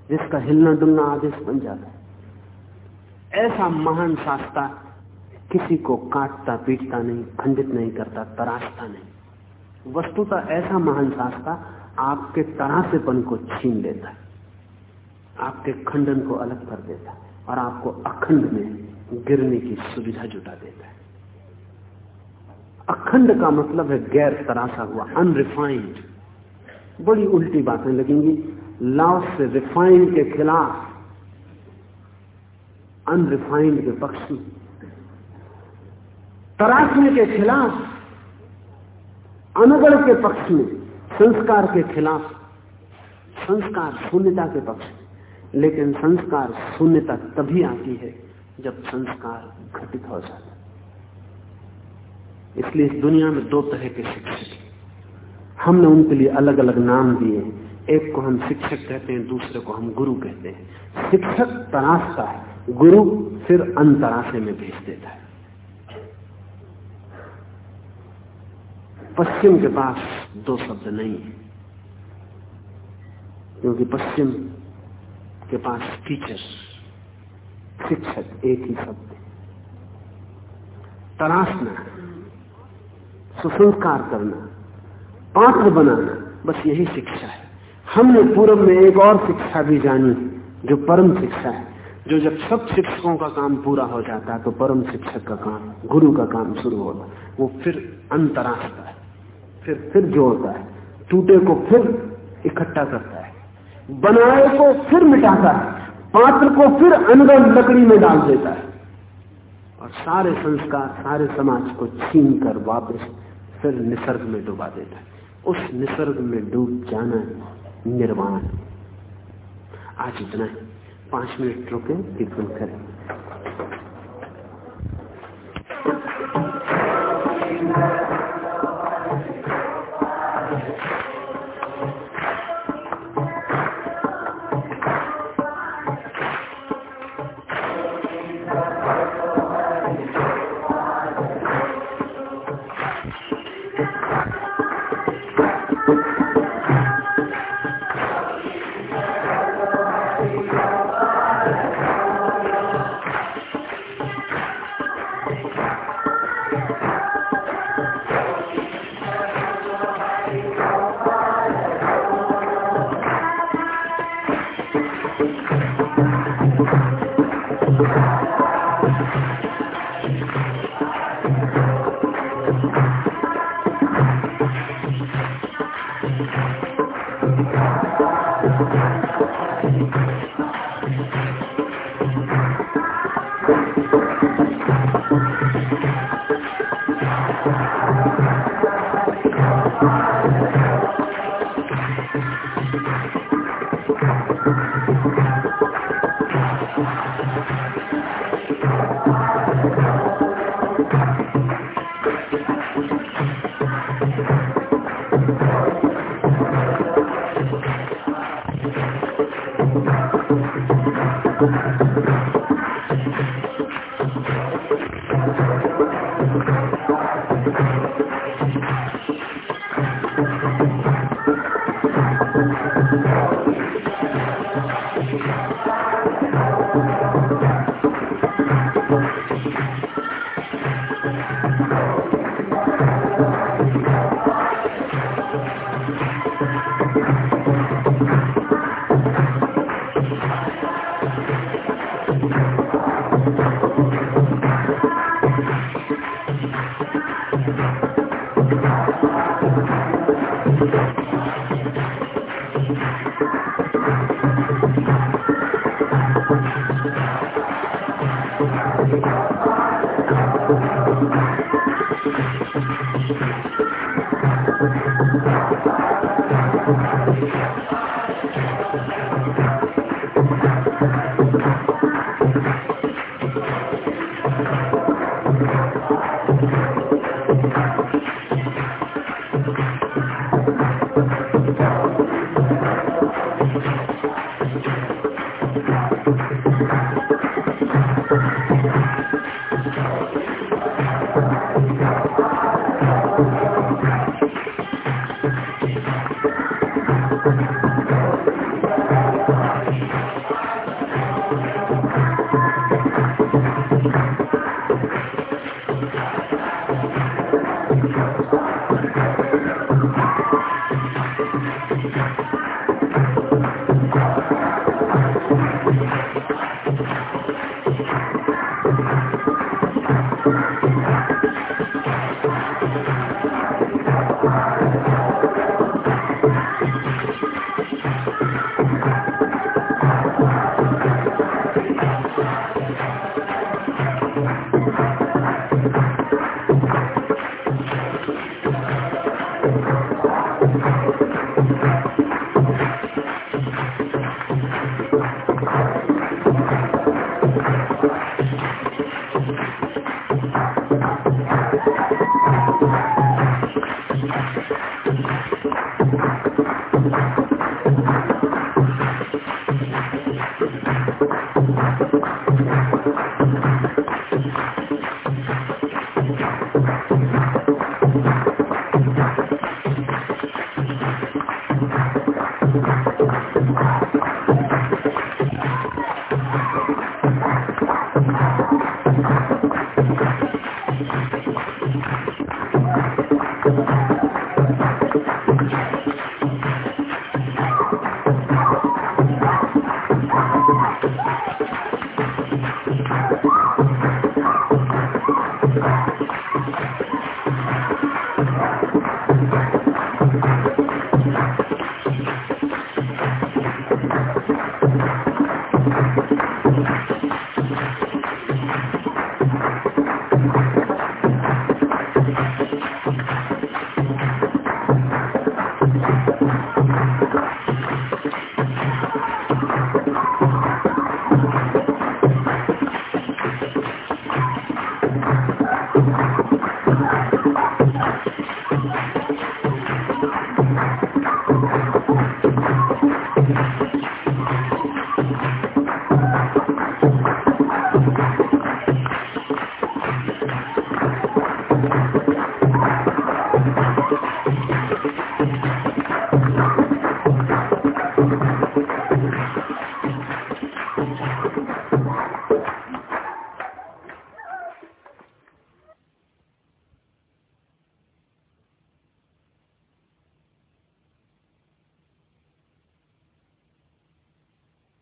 जिसका हिलना डुलना आदेश बन जाता है, ऐसा महान शास्ता किसी को काटता, पीटता नहीं, खंडित नहीं करता, तराशता नहीं। वस्तुता ऐसा महान शास्ता आपके तरासेपन को छीन लेता है, आपके खंडन को अलग कर देता है और आपको अखंड में गिरने की सुविधा जुटा देता है। अखंड का मतलब है गैर तराशा हुआ अनरिफाइंड बड़ी उल्टी बातें लगेंगी। लाओ से रिफाइंड के खिलाफ अनरिफाइंड के पक्ष। में तराशने के खिलाफ, अनगढ़ के पक्ष में संस्कार के खिलाफ। संस्कार शून्यता के पक्ष। में लेकिन संस्कार शून्यता तभी आती है जब संस्कार घटित हो जाता इसलिए इस दुनिया में दो तरह के शिक्षक हमने उनके लिए अलग अलग नाम दिए एक को हम शिक्षक कहते हैं, दूसरे को हम गुरु कहते हैं। शिक्षक तराशता है। गुरु फिर अंतराशे में भेज देता है। पश्चिम के पास दो शब्द नहीं है, क्योंकि पश्चिम के पास टीचर शिक्षक एक ही शब्द है। तराशना सुसंस्कार करना, पात्र बनाना, बस यही शिक्षा है। हमने पूर्व में एक और शिक्षा भी जानी, जो परम शिक्षा है, जो जब सब शिक्षकों का काम पूरा हो जाता है तो परम शिक्षक का काम, गुरु का काम शुरू होता। है वो फिर अंतराशता है, फिर फिर जोड़ता है। टूटे को फिर इकट्ठा करता है। बनाए को फिर मिटाता है। पात्र को फिर अनगढ़ लकड़ी में डाल देता है। सारे संस्कार, सारे समाज को छीन कर वापस फिर निसर्ग में डुबा देता है। उस निसर्ग में डूब जाना निर्वाण आज इतना है। पाँच मिनट रुके कीर्तन करें। Thank you.